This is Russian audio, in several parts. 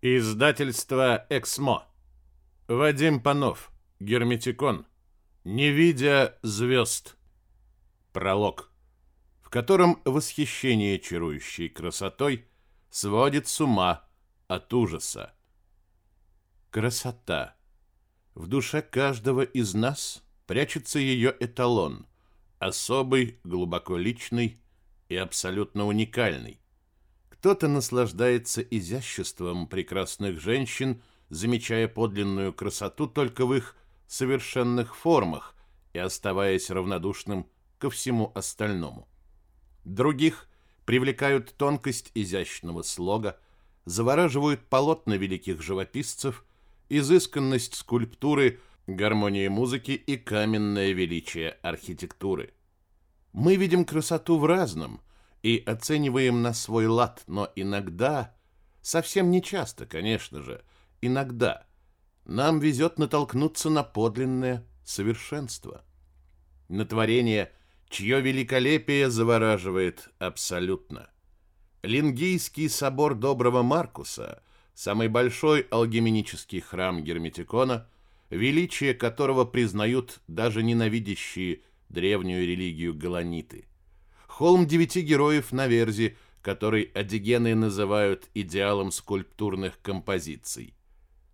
Издательство «Эксмо». Вадим Панов. Герметикон. Не видя звезд. Пролог, в котором восхищение чарующей красотой сводит с ума от ужаса. Красота. В душе каждого из нас прячется ее эталон, особый, глубоко личный и абсолютно уникальный. Кто-то наслаждается изяществом прекрасных женщин, замечая подлинную красоту только в их совершенных формах и оставаясь равнодушным ко всему остальному. Других привлекают тонкость изящного слога, завораживают полотна великих живописцев, изысканность скульптуры, гармония музыки и каменное величие архитектуры. Мы видим красоту в разном – и оцениваем на свой лад, но иногда, совсем не часто, конечно же, иногда нам везет натолкнуться на подлинное совершенство. На творение, чье великолепие завораживает абсолютно. Лингийский собор Доброго Маркуса, самый большой алгеменический храм Герметикона, величие которого признают даже ненавидящие древнюю религию галаниты – Холм девяти героев на Верзе, который адигены называют идеалом скульптурных композиций.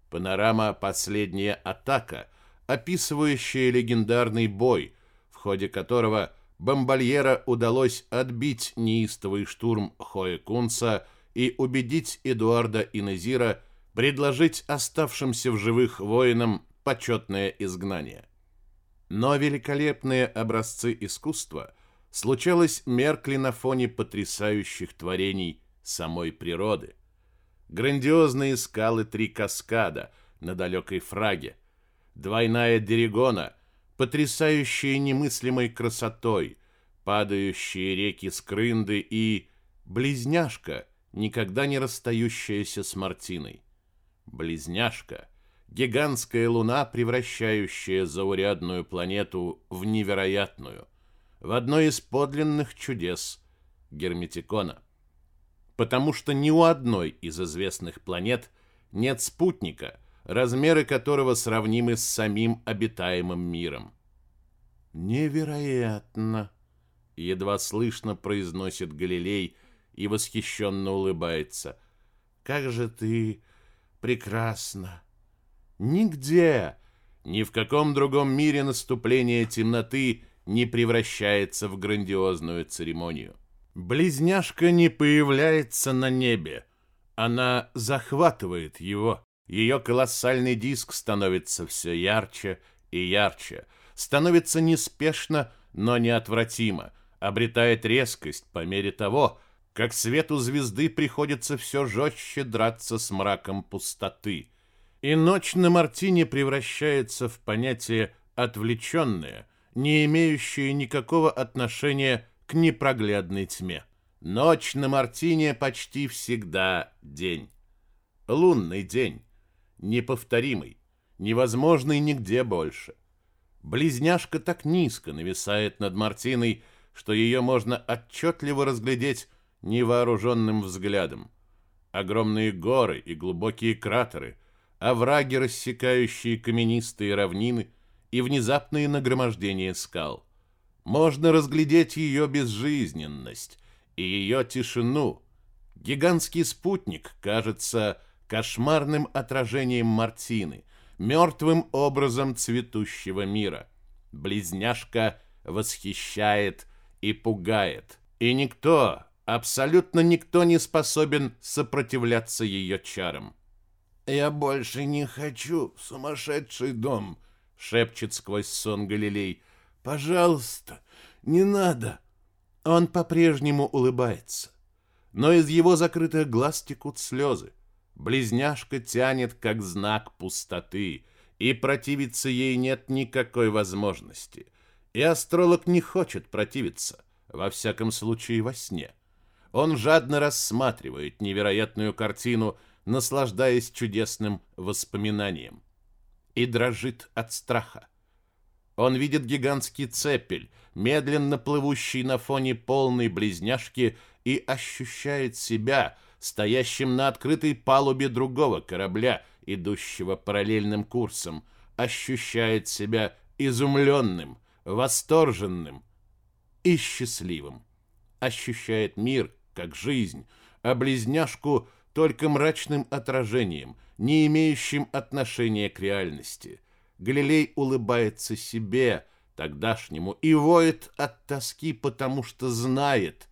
Панорама «Последняя атака», описывающая легендарный бой, в ходе которого Бомбальера удалось отбить неистовый штурм Хоекунца и убедить Эдуарда Инезира предложить оставшимся в живых воинам почетное изгнание. Но великолепные образцы искусства – случалось меркли на фоне потрясающих творений самой природы. Грандиозные скалы Три Каскада на далекой Фраге, двойная Дерегона, потрясающие немыслимой красотой, падающие реки Скрынды и близняшка, никогда не расстающаяся с Мартиной. Близняшка — гигантская луна, превращающая заурядную планету в невероятную — в одно из подлинных чудес Герметикона. Потому что ни у одной из известных планет нет спутника, размеры которого сравнимы с самим обитаемым миром. «Невероятно!» — едва слышно произносит Галилей и восхищенно улыбается. «Как же ты прекрасна!» «Нигде, ни в каком другом мире наступление темноты — не превращается в грандиозную церемонию. Близняшка не появляется на небе. Она захватывает его. Ее колоссальный диск становится все ярче и ярче, становится неспешно, но неотвратимо, обретает резкость по мере того, как свету звезды приходится все жестче драться с мраком пустоты. И ночь на Мартине превращается в понятие «отвлеченное», не имеющие никакого отношения к непроглядной тьме. Ночь на Мартине почти всегда день. Лунный день, неповторимый, невозможный нигде больше. Близняшка так низко нависает над Мартиной, что ее можно отчетливо разглядеть невооруженным взглядом. Огромные горы и глубокие кратеры, овраги, рассекающие каменистые равнины — и внезапные нагромождения скал. Можно разглядеть ее безжизненность и ее тишину. Гигантский спутник кажется кошмарным отражением Мартины, мертвым образом цветущего мира. Близняшка восхищает и пугает, и никто, абсолютно никто не способен сопротивляться ее чарам. «Я больше не хочу в сумасшедший дом», шепчет сквозь сон Галилей. Пожалуйста, не надо. Он по-прежнему улыбается, но из его закрытых глаз текут слезы. Близняшка тянет как знак пустоты, и противиться ей нет никакой возможности. И астролог не хочет противиться, во всяком случае во сне. Он жадно рассматривает невероятную картину, наслаждаясь чудесным воспоминанием и дрожит от страха. Он видит гигантский цепель, медленно плывущий на фоне полной близняшки, и ощущает себя, стоящим на открытой палубе другого корабля, идущего параллельным курсом, ощущает себя изумленным, восторженным и счастливым. Ощущает мир как жизнь, а близняшку только мрачным отражением, не имеющим отношения к реальности. Галилей улыбается себе, тогдашнему, и воет от тоски, потому что знает,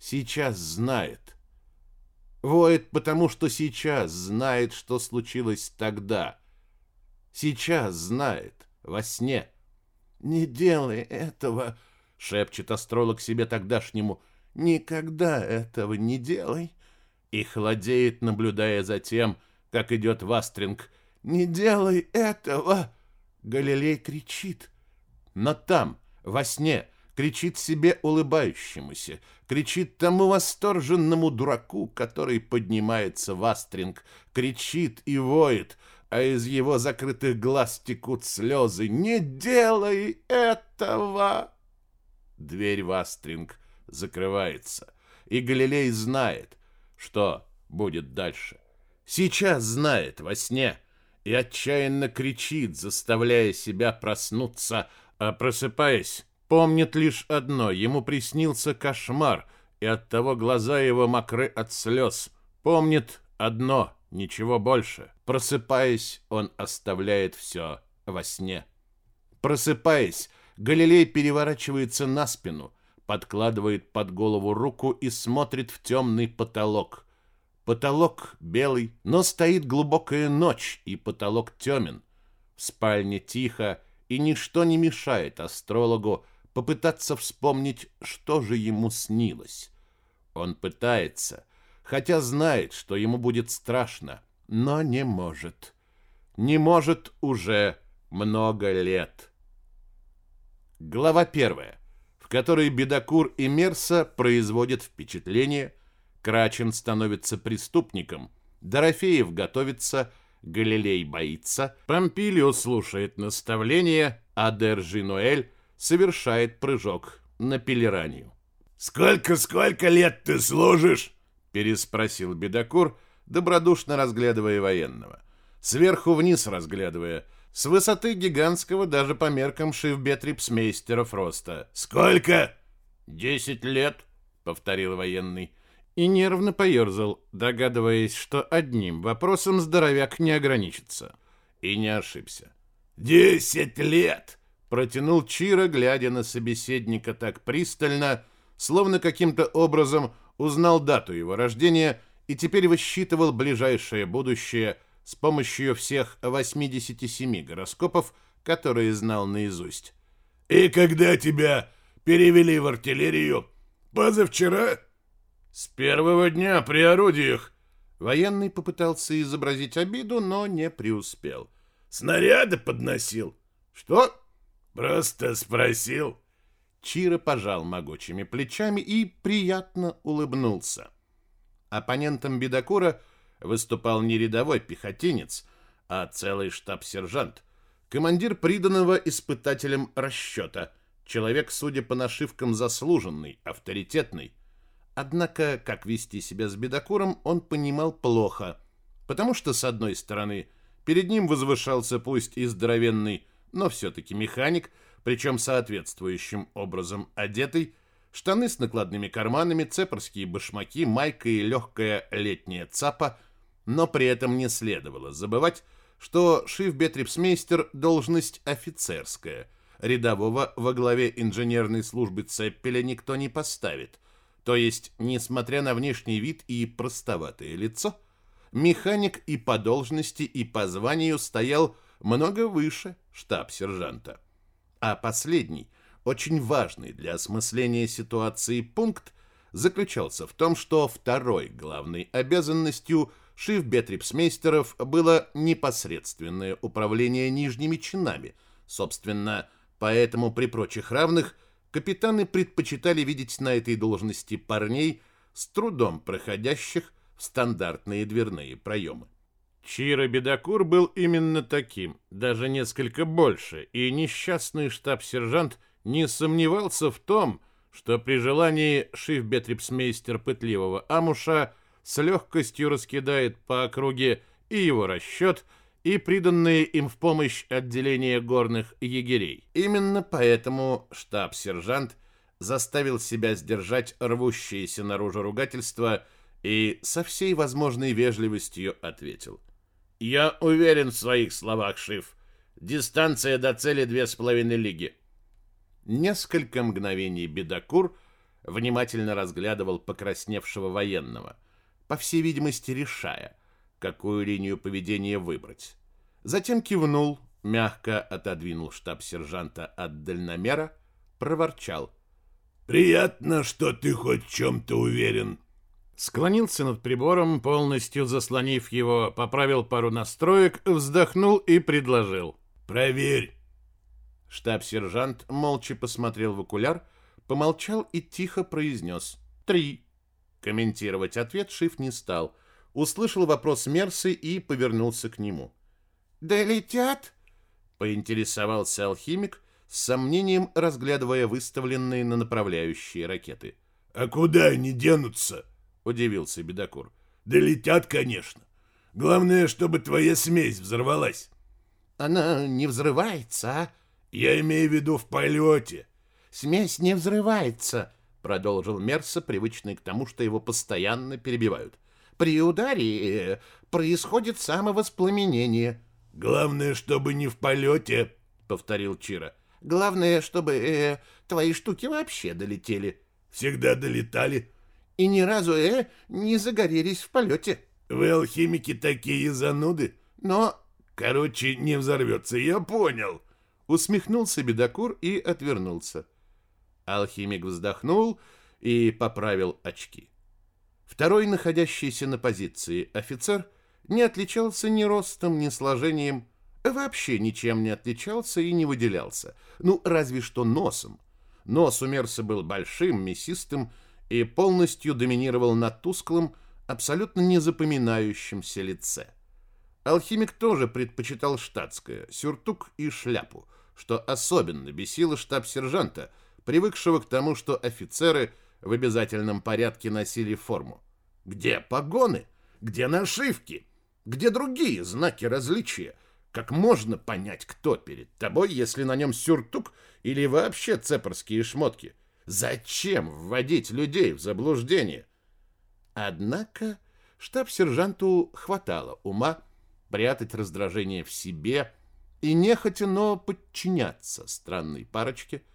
сейчас знает, Воет, потому что сейчас знает, что случилось тогда. Сейчас знает, во сне. «Не делай этого!» — шепчет астролог себе тогдашнему. «Никогда этого не делай!» И холодеет, наблюдая за тем, как идет Вастринг. «Не делай этого!» Галилей кричит. Но там, во сне, кричит себе улыбающемуся, кричит тому восторженному дураку, который поднимается в астринг, кричит и воет, а из его закрытых глаз текут слезы. «Не делай этого!» Дверь в астринг закрывается, и Галилей знает, что будет дальше. Сейчас знает во сне и отчаянно кричит, заставляя себя проснуться, а просыпаясь, Помнит лишь одно, ему приснился кошмар, и оттого глаза его мокры от слез. Помнит одно, ничего больше. Просыпаясь, он оставляет все во сне. Просыпаясь, Галилей переворачивается на спину, подкладывает под голову руку и смотрит в темный потолок. Потолок белый, но стоит глубокая ночь, и потолок темен. В спальне тихо, и ничто не мешает астрологу попытаться вспомнить, что же ему снилось. Он пытается, хотя знает, что ему будет страшно, но не может. Не может уже много лет. Глава первая, в которой Бедокур и Мерса производят впечатление, Крачин становится преступником, Дорофеев готовится, Галилей боится, Помпилио слушает наставления, а Держинуэль совершает прыжок на пелеранию. «Сколько-сколько лет ты служишь?» — переспросил Бедокур, добродушно разглядывая военного. Сверху вниз разглядывая, с высоты гигантского даже по меркам шифбетрипсмейстеров роста. «Сколько?» «Десять лет», — повторил военный, и нервно поерзал, догадываясь, что одним вопросом здоровяк не ограничится. И не ошибся. «Десять лет!» Протянул Чира, глядя на собеседника так пристально, словно каким-то образом узнал дату его рождения и теперь высчитывал ближайшее будущее с помощью всех 87 гороскопов, которые знал наизусть. «И когда тебя перевели в артиллерию? Позавчера?» «С первого дня при орудиях». Военный попытался изобразить обиду, но не преуспел. «Снаряды подносил?» «Что?» Просто спросил. Чиро пожал могучими плечами и приятно улыбнулся. Оппонентом Бедокура выступал не рядовой пехотинец, а целый штаб-сержант, командир приданного испытателем расчета, человек, судя по нашивкам, заслуженный, авторитетный. Однако, как вести себя с Бедокуром, он понимал плохо, потому что, с одной стороны, перед ним возвышался пусть и здоровенный но все-таки механик, причем соответствующим образом одетый, штаны с накладными карманами, цепорские башмаки, майка и легкая летняя цапа, но при этом не следовало забывать, что шифбетрипсмейстер – должность офицерская. Рядового во главе инженерной службы Цеппеля никто не поставит. То есть, несмотря на внешний вид и простоватое лицо, механик и по должности, и по званию стоял много выше штаб-сержанта. А последний, очень важный для осмысления ситуации пункт, заключался в том, что второй главной обязанностью шифбетрипсмейстеров было непосредственное управление нижними чинами. Собственно, поэтому при прочих равных капитаны предпочитали видеть на этой должности парней, с трудом проходящих в стандартные дверные проемы. Чиро Бедокур был именно таким, даже несколько больше, и несчастный штаб-сержант не сомневался в том, что при желании шифбетрипсмейстер пытливого Амуша с легкостью раскидает по округе и его расчет, и приданные им в помощь отделение горных егерей. Именно поэтому штаб-сержант заставил себя сдержать рвущееся наружу ругательство и со всей возможной вежливостью ответил. «Я уверен в своих словах, Шиф. Дистанция до цели две с половиной лиги». Несколько мгновений Бедокур внимательно разглядывал покрасневшего военного, по всей видимости решая – какую линию поведения выбрать. Затем кивнул, мягко отодвинул штаб-сержанта от дальномера, проворчал. «Приятно, что ты хоть в чем-то уверен». Склонился над прибором, полностью заслонив его, поправил пару настроек, вздохнул и предложил. «Проверь». Штаб-сержант молча посмотрел в окуляр, помолчал и тихо произнес «Три». Комментировать ответ Шиф не стал – услышал вопрос Мерсы и повернулся к нему. «Долетят?» — поинтересовался алхимик, с сомнением разглядывая выставленные на направляющие ракеты. «А куда они денутся?» — удивился Бедокур. «Долетят, конечно. Главное, чтобы твоя смесь взорвалась». «Она не взрывается, а?» «Я имею в виду в полете». «Смесь не взрывается», — продолжил Мерса, привычный к тому, что его постоянно перебивают. При ударе э, происходит самовоспламенение. Главное, чтобы не в полете, повторил Чира. Главное, чтобы э, твои штуки вообще долетели. Всегда долетали. И ни разу э, не загорелись в полете. Вы, алхимики, такие зануды. Но... Короче, не взорвется, я понял. Усмехнулся Бедокур и отвернулся. Алхимик вздохнул и поправил очки. Второй, находящийся на позиции офицер, не отличался ни ростом, ни сложением, вообще ничем не отличался и не выделялся, ну, разве что носом. Нос у Мерса был большим, мясистым и полностью доминировал на тусклом, абсолютно незапоминающемся лице. Алхимик тоже предпочитал штатское, сюртук и шляпу, что особенно бесило штаб-сержанта, привыкшего к тому, что офицеры – в обязательном порядке носили форму. Где погоны? Где нашивки? Где другие знаки различия? Как можно понять, кто перед тобой, если на нем сюртук или вообще цепорские шмотки? Зачем вводить людей в заблуждение? Однако штаб-сержанту хватало ума прятать раздражение в себе и нехотя, но подчиняться странной парочке –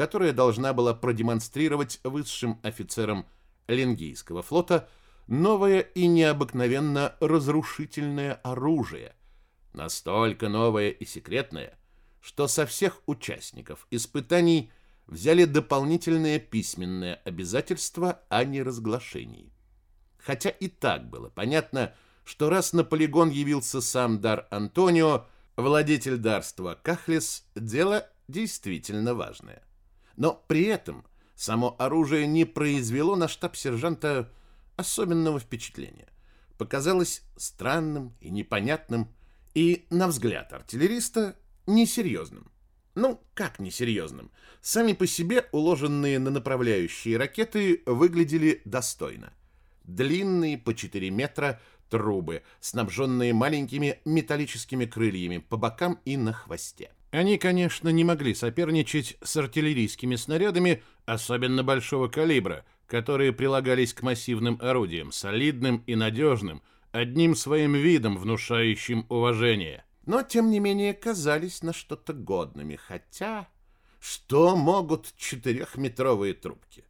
которая должна была продемонстрировать высшим офицерам Ленгийского флота новое и необыкновенно разрушительное оружие, настолько новое и секретное, что со всех участников испытаний взяли дополнительное письменное обязательство о неразглашении. Хотя и так было понятно, что раз на полигон явился сам Дар Антонио, владетель дарства Кахлис, дело действительно важное. Но при этом само оружие не произвело на штаб-сержанта особенного впечатления. Показалось странным и непонятным, и, на взгляд артиллериста, несерьезным. Ну, как несерьезным? Сами по себе уложенные на направляющие ракеты выглядели достойно. Длинные по 4 метра трубы, снабженные маленькими металлическими крыльями по бокам и на хвосте. Они, конечно, не могли соперничать с артиллерийскими снарядами, особенно большого калибра, которые прилагались к массивным орудиям, солидным и надежным, одним своим видом внушающим уважение. Но, тем не менее, казались на что-то годными, хотя... Что могут четырехметровые трубки?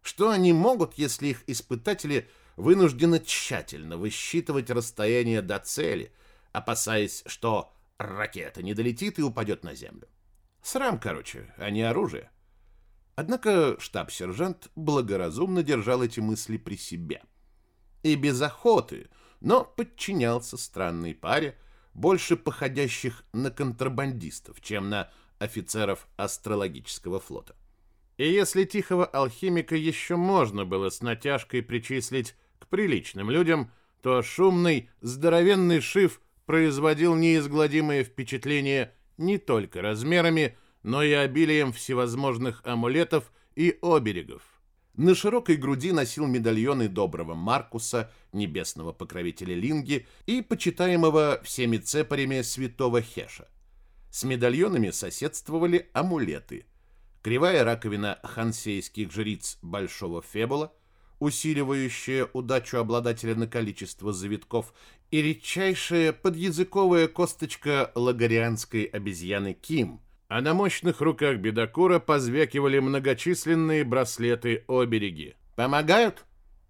Что они могут, если их испытатели вынуждены тщательно высчитывать расстояние до цели, опасаясь, что ракета не долетит и упадет на землю. Срам, короче, а не оружие. Однако штаб-сержант благоразумно держал эти мысли при себе. И без охоты, но подчинялся странной паре, больше походящих на контрабандистов, чем на офицеров астрологического флота. И если тихого алхимика еще можно было с натяжкой причислить к приличным людям, то шумный, здоровенный шиф производил неизгладимое впечатление не только размерами, но и обилием всевозможных амулетов и оберегов. На широкой груди носил медальоны доброго Маркуса, небесного покровителя Линги и почитаемого всеми цепарями святого Хеша. С медальонами соседствовали амулеты. Кривая раковина хансейских жриц Большого Фебула, усиливающая удачу обладателя на количество завитков, и редчайшая подъязыковая косточка лагарианской обезьяны Ким – а на мощных руках бедокура позвякивали многочисленные браслеты-обереги. «Помогают?»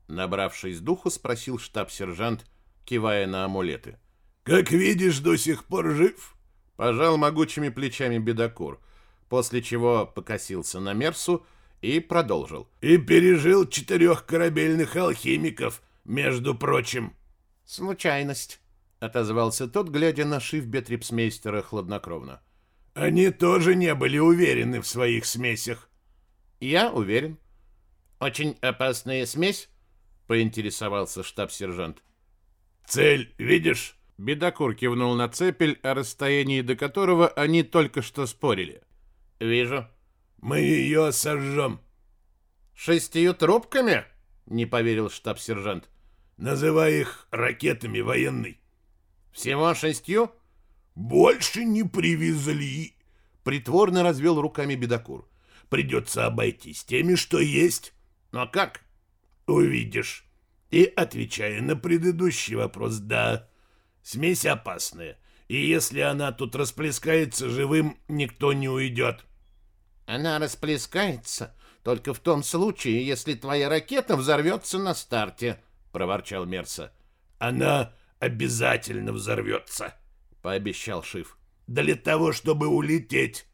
Набравшись духу, спросил штаб-сержант, кивая на амулеты. «Как видишь, до сих пор жив?» Пожал могучими плечами бедокур, после чего покосился на Мерсу и продолжил. «И пережил четырех корабельных алхимиков, между прочим». «Случайность», — отозвался тот, глядя на шиф Бетрипсмейстера хладнокровно. Они тоже не были уверены в своих смесях. Я уверен. Очень опасная смесь, поинтересовался штаб-сержант. Цель, видишь? Бедокур кивнул на цепель, о расстоянии до которого они только что спорили. Вижу. Мы ее сожжем. Шестью трубками? Не поверил штаб-сержант. Называй их ракетами военной. Всего шестью? «Больше не привезли!» — притворно развел руками бедокур. «Придется обойтись теми, что есть». «Но «Ну, а как?» «Увидишь». И, отвечая на предыдущий вопрос, да, смесь опасная, и если она тут расплескается живым, никто не уйдет. Она расплескается только в том случае, если твоя ракета взорвется на старте, проворчал Мерса. Она обязательно взорвется пообещал Шиф. Для того, чтобы улететь.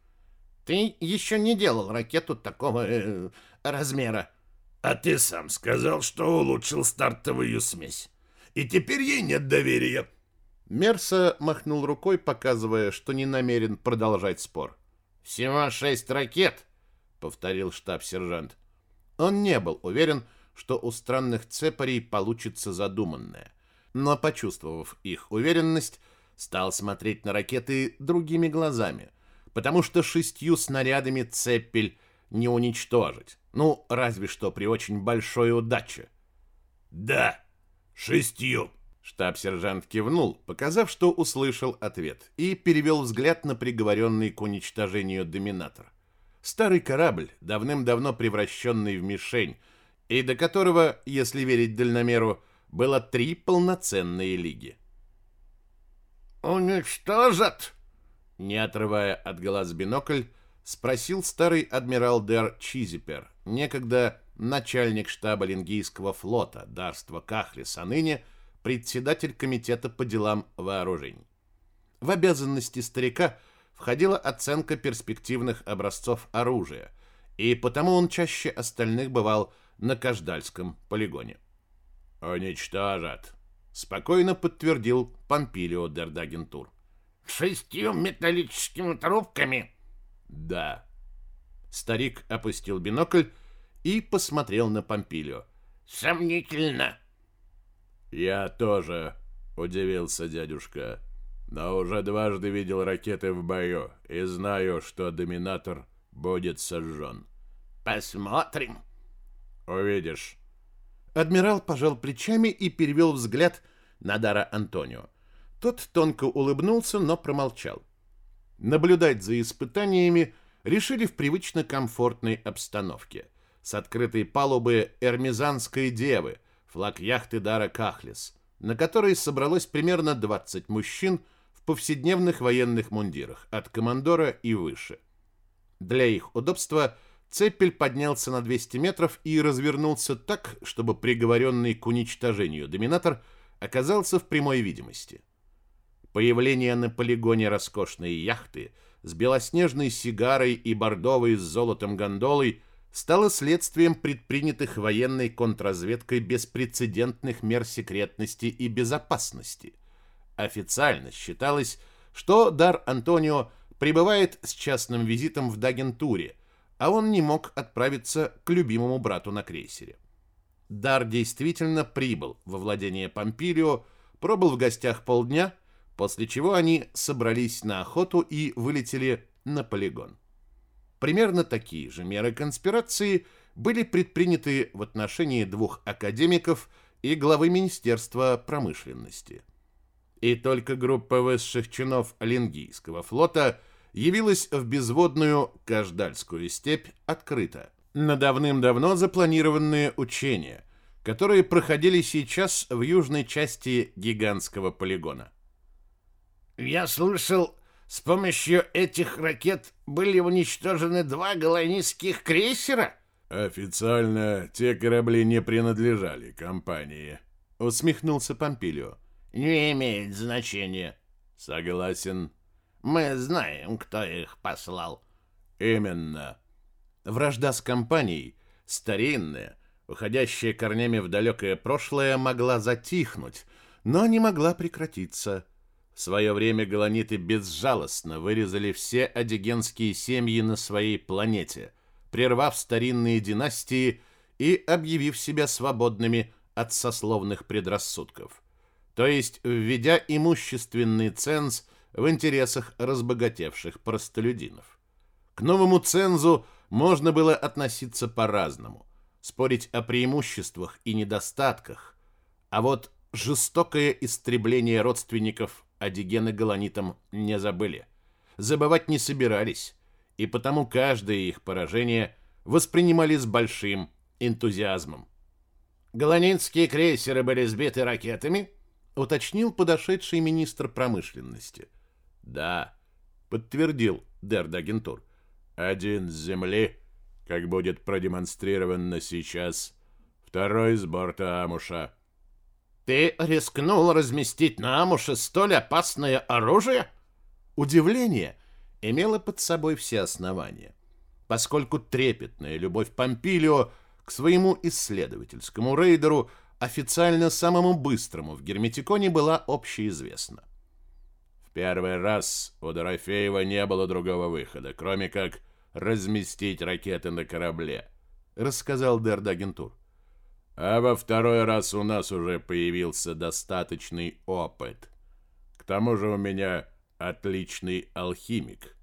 Ты еще не делал ракету такого э, размера. А ты сам сказал, что улучшил стартовую смесь. И теперь ей нет доверия. Мерса махнул рукой, показывая, что не намерен продолжать спор. «Всего шесть ракет», — повторил штаб-сержант. Он не был уверен, что у странных цепарей получится задуманное. Но, почувствовав их уверенность, стал смотреть на ракеты другими глазами, потому что шестью снарядами цепель не уничтожить. Ну, разве что при очень большой удаче. «Да, шестью», Штаб-сержант кивнул, показав, что услышал ответ, и перевел взгляд на приговоренный к уничтожению доминатор. Старый корабль, давным-давно превращенный в мишень, и до которого, если верить дальномеру, было три полноценные лиги. «Уничтожат?» Не отрывая от глаз бинокль, спросил старый адмирал Дер Чизипер, некогда начальник штаба Лингийского флота, дарства Кахлис, а ныне председатель комитета по делам вооружений. В обязанности старика входила оценка перспективных образцов оружия, и потому он чаще остальных бывал на Каждальском полигоне. «Уничтожат», спокойно подтвердил Помпилио Дердагентур. «Шестью металлическими трубками?» «Да». Старик опустил бинокль и посмотрел на Помпилио. «Сомнительно». «Я тоже», — удивился дядюшка, «но уже дважды видел ракеты в бою и знаю, что доминатор будет сожжен». «Посмотрим». «Увидишь». Адмирал пожал плечами и перевел взгляд на Дара Антонио. Тот тонко улыбнулся, но промолчал. Наблюдать за испытаниями решили в привычно комфортной обстановке. С открытой палубы Эрмизанской девы, флаг яхты Дара Кахлис, на которой собралось примерно 20 мужчин в повседневных военных мундирах, от командора и выше. Для их удобства – Цепель поднялся на 200 метров и развернулся так, чтобы приговоренный к уничтожению доминатор оказался в прямой видимости. Появление на полигоне роскошной яхты с белоснежной сигарой и бордовой с золотом гондолой стало следствием предпринятых военной контрразведкой беспрецедентных мер секретности и безопасности. Официально считалось, что Дар Антонио прибывает с частным визитом в Дагентуре – а он не мог отправиться к любимому брату на крейсере. Дар действительно прибыл во владение Помпилио, пробыл в гостях полдня, после чего они собрались на охоту и вылетели на полигон. Примерно такие же меры конспирации были предприняты в отношении двух академиков и главы Министерства промышленности. И только группа высших чинов Оленгийского флота явилась в безводную Каждальскую степь открыто на давным-давно запланированные учения, которые проходили сейчас в южной части гигантского полигона. «Я слышал, с помощью этих ракет были уничтожены два голонистских крейсера?» «Официально те корабли не принадлежали компании», — усмехнулся Помпилио. «Не имеет значения». «Согласен». «Мы знаем, кто их послал». «Именно». Вражда с компанией, старинная, уходящая корнями в далекое прошлое, могла затихнуть, но не могла прекратиться. В свое время галаниты безжалостно вырезали все адигенские семьи на своей планете, прервав старинные династии и объявив себя свободными от сословных предрассудков, то есть введя имущественный ценз в интересах разбогатевших простолюдинов. К новому цензу – можно было относиться по-разному, спорить о преимуществах и недостатках, а вот жестокое истребление родственников Адигены Галанитам не забыли, забывать не собирались, и потому каждое их поражение воспринимали с большим энтузиазмом. «Галанинские крейсеры были сбиты ракетами?» — уточнил подошедший министр промышленности. «Да», — подтвердил Дердагентур. Один с земли, как будет продемонстрировано сейчас, второй с борта Амуша. Ты рискнул разместить на Амуше столь опасное оружие? Удивление имело под собой все основания, поскольку трепетная любовь Помпилио к своему исследовательскому рейдеру, официально самому быстрому в Герметиконе, была общеизвестна. Первый раз у Дорофеева не было другого выхода, кроме как разместить ракеты на корабле, рассказал Дердагентур. А во второй раз у нас уже появился достаточный опыт. К тому же у меня отличный алхимик.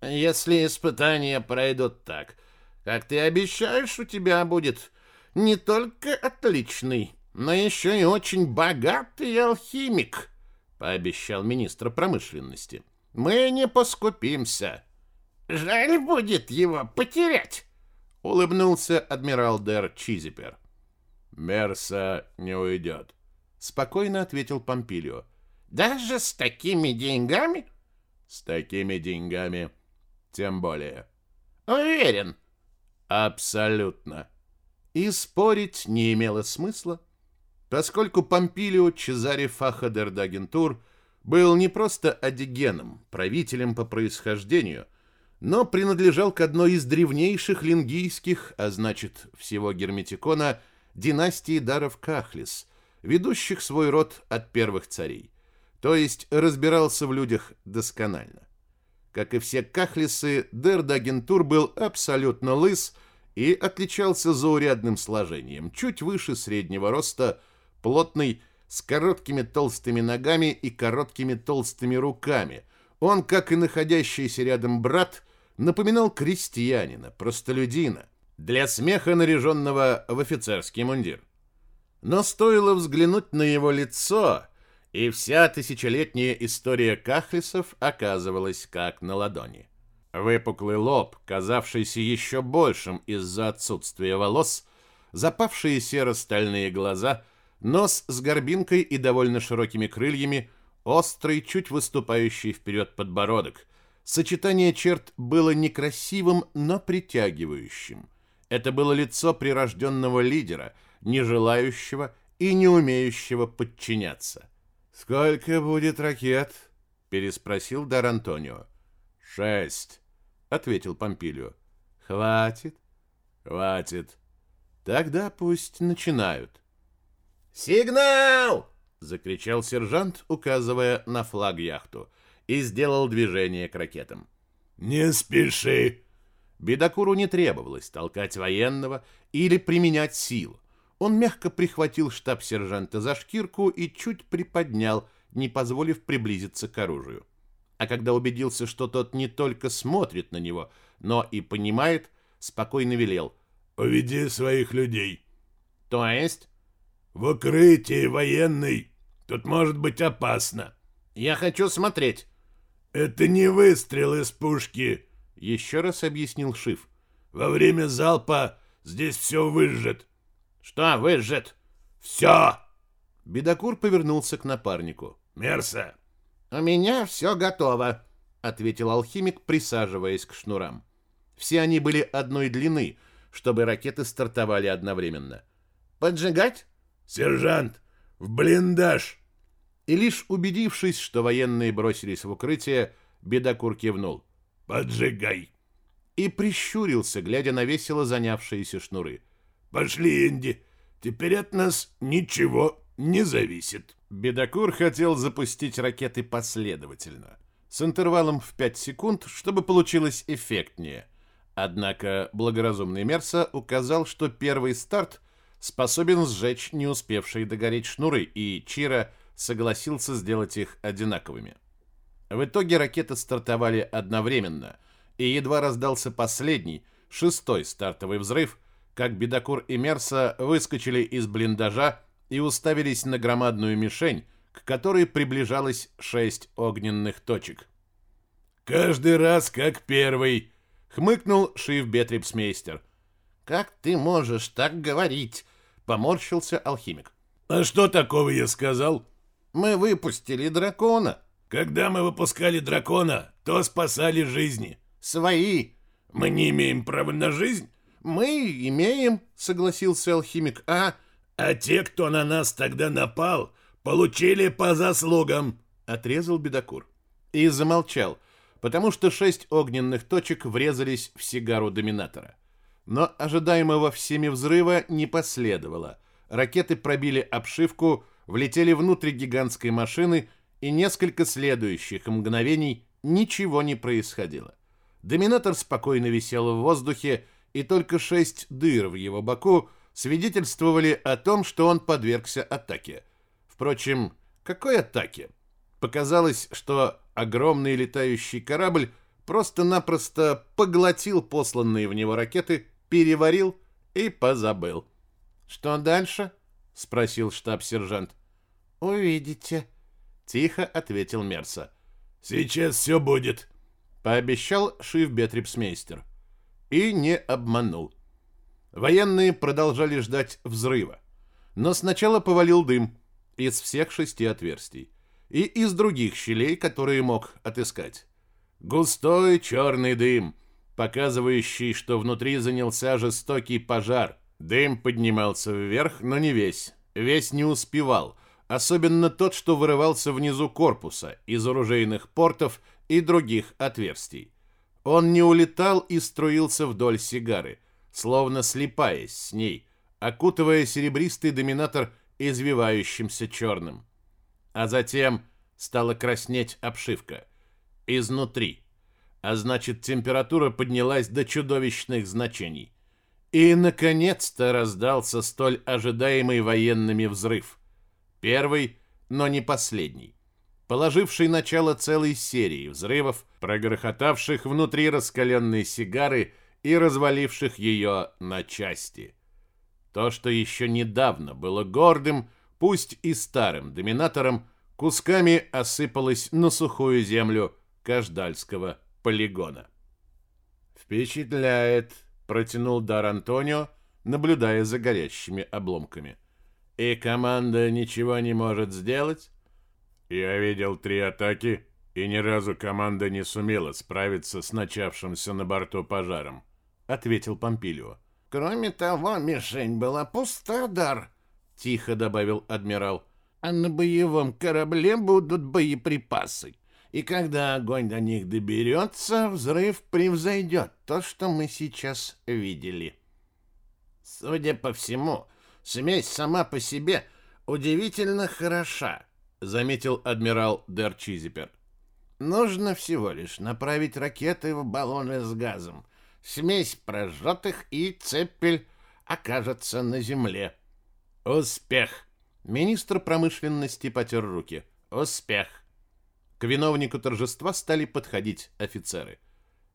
Если испытания пройдут так, как ты обещаешь, у тебя будет не только отличный, но еще и очень богатый алхимик, пообещал министр промышленности. Мы не поскупимся. Жаль будет его потерять, улыбнулся адмирал Дер Чизипер. Мерса не уйдет, спокойно ответил Помпилио. Даже с такими деньгами? С такими деньгами тем более. Уверен. Абсолютно. И спорить не имело смысла, поскольку Помпилио Чезаре Фахадердагентур был не просто адигеном, правителем по происхождению – но принадлежал к одной из древнейших лингийских, а значит всего Герметикона, династии даров Кахлис, ведущих свой род от первых царей, то есть разбирался в людях досконально. Как и все Кахлисы, Дердагентур был абсолютно лыс и отличался заурядным сложением, чуть выше среднего роста, плотный, с короткими толстыми ногами и короткими толстыми руками. Он, как и находящийся рядом брат, напоминал крестьянина, простолюдина, для смеха наряженного в офицерский мундир. Но стоило взглянуть на его лицо, и вся тысячелетняя история Кахлисов оказывалась как на ладони. Выпуклый лоб, казавшийся еще большим из-за отсутствия волос, запавшие серо-стальные глаза, нос с горбинкой и довольно широкими крыльями, острый, чуть выступающий вперед подбородок, Сочетание черт было некрасивым, но притягивающим. Это было лицо прирожденного лидера, не желающего и не умеющего подчиняться. «Сколько будет ракет?» — переспросил Дар Антонио. «Шесть», — ответил Помпилио. «Хватит?» «Хватит. Тогда пусть начинают». «Сигнал!» — закричал сержант, указывая на флаг яхту и сделал движение к ракетам. «Не спеши!» Бедокуру не требовалось толкать военного или применять силу. Он мягко прихватил штаб сержанта за шкирку и чуть приподнял, не позволив приблизиться к оружию. А когда убедился, что тот не только смотрит на него, но и понимает, спокойно велел. «Уведи своих людей». «То есть?» «В укрытии военный. Тут может быть опасно». «Я хочу смотреть». «Это не выстрел из пушки», — еще раз объяснил Шиф. «Во время залпа здесь все выжжет». «Что выжжет?» «Все!» Бедокур повернулся к напарнику. «Мерса!» «У меня все готово», — ответил алхимик, присаживаясь к шнурам. Все они были одной длины, чтобы ракеты стартовали одновременно. «Поджигать?» «Сержант, в блиндаж!» И лишь убедившись, что военные бросились в укрытие, Бедокур кивнул. «Поджигай!» И прищурился, глядя на весело занявшиеся шнуры. «Пошли, Энди, теперь от нас ничего не зависит». Бедокур хотел запустить ракеты последовательно, с интервалом в 5 секунд, чтобы получилось эффектнее. Однако благоразумный Мерса указал, что первый старт способен сжечь не успевшие догореть шнуры, и Чира согласился сделать их одинаковыми. В итоге ракеты стартовали одновременно, и едва раздался последний, шестой стартовый взрыв, как Бедокур и Мерса выскочили из блиндажа и уставились на громадную мишень, к которой приближалось шесть огненных точек. «Каждый раз как первый», — хмыкнул Шиф Бетрипсмейстер. «Как ты можешь так говорить?» — поморщился алхимик. «А что такого я сказал?» «Мы выпустили дракона». «Когда мы выпускали дракона, то спасали жизни». «Свои». «Мы не имеем права на жизнь?» «Мы имеем», — согласился алхимик. «А...» «А те, кто на нас тогда напал, получили по заслугам», — отрезал Бедокур. И замолчал, потому что шесть огненных точек врезались в сигару доминатора. Но ожидаемого всеми взрыва не последовало. Ракеты пробили обшивку, влетели внутрь гигантской машины, и несколько следующих мгновений ничего не происходило. Доминатор спокойно висел в воздухе, и только шесть дыр в его боку свидетельствовали о том, что он подвергся атаке. Впрочем, какой атаке? Показалось, что огромный летающий корабль просто-напросто поглотил посланные в него ракеты, переварил и позабыл. «Что дальше?» — спросил штаб-сержант. «Увидите», — тихо ответил Мерса. «Сейчас все будет», — пообещал Шиф Бетрипсмейстер. И не обманул. Военные продолжали ждать взрыва. Но сначала повалил дым из всех шести отверстий и из других щелей, которые мог отыскать. Густой черный дым, показывающий, что внутри занялся жестокий пожар. Дым поднимался вверх, но не весь. Весь не успевал, особенно тот, что вырывался внизу корпуса, из оружейных портов и других отверстий. Он не улетал и струился вдоль сигары – словно слипаясь с ней, окутывая серебристый доминатор извивающимся черным. А затем стала краснеть обшивка. Изнутри. А значит, температура поднялась до чудовищных значений. И, наконец-то, раздался столь ожидаемый военными взрыв. Первый, но не последний. Положивший начало целой серии взрывов, прогрохотавших внутри раскаленной сигары и разваливших ее на части. То, что еще недавно было гордым, пусть и старым доминатором, кусками осыпалось на сухую землю Каждальского полигона. «Впечатляет», — протянул Дар Антонио, наблюдая за горящими обломками. «И команда ничего не может сделать?» «Я видел три атаки, и ни разу команда не сумела справиться с начавшимся на борту пожаром ответил Помпилио. Кроме того, мишень была пуста, дар, тихо добавил адмирал. А на боевом корабле будут боеприпасы. И когда огонь до них доберется, взрыв превзойдет то, что мы сейчас видели. Судя по всему, смесь сама по себе удивительно хороша, заметил адмирал Дер. Нужно всего лишь направить ракеты в баллоны с газом — смесь прожжет их, и цепель окажется на земле. Успех! Министр промышленности потер руки. Успех! К виновнику торжества стали подходить офицеры.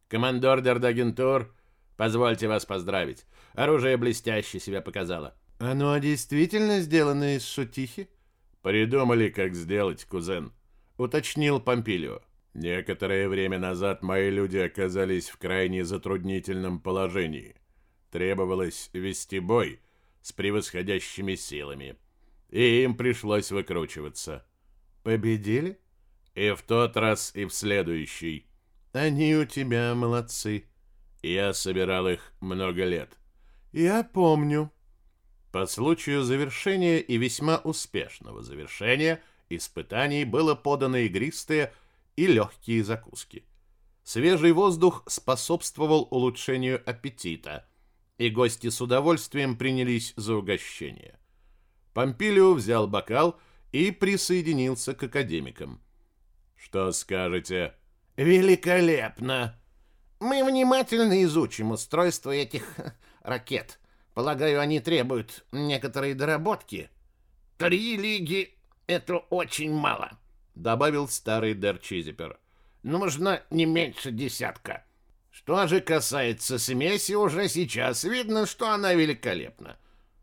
Командор Дердагентур, позвольте вас поздравить. Оружие блестяще себя показало. Оно действительно сделано из шутихи? Придумали, как сделать, кузен, уточнил Помпилио. Некоторое время назад мои люди оказались в крайне затруднительном положении. Требовалось вести бой с превосходящими силами, и им пришлось выкручиваться. Победили? И в тот раз, и в следующий. Они у тебя молодцы. Я собирал их много лет. Я помню. По случаю завершения и весьма успешного завершения испытаний было подано игристое и легкие закуски. Свежий воздух способствовал улучшению аппетита, и гости с удовольствием принялись за угощение. Помпилио взял бокал и присоединился к академикам. «Что скажете?» «Великолепно! Мы внимательно изучим устройство этих ракет. Полагаю, они требуют некоторой доработки. Три лиги — это очень мало», — добавил старый Дерчизипер. «Нужно не меньше десятка. Что же касается смеси, уже сейчас видно, что она великолепна.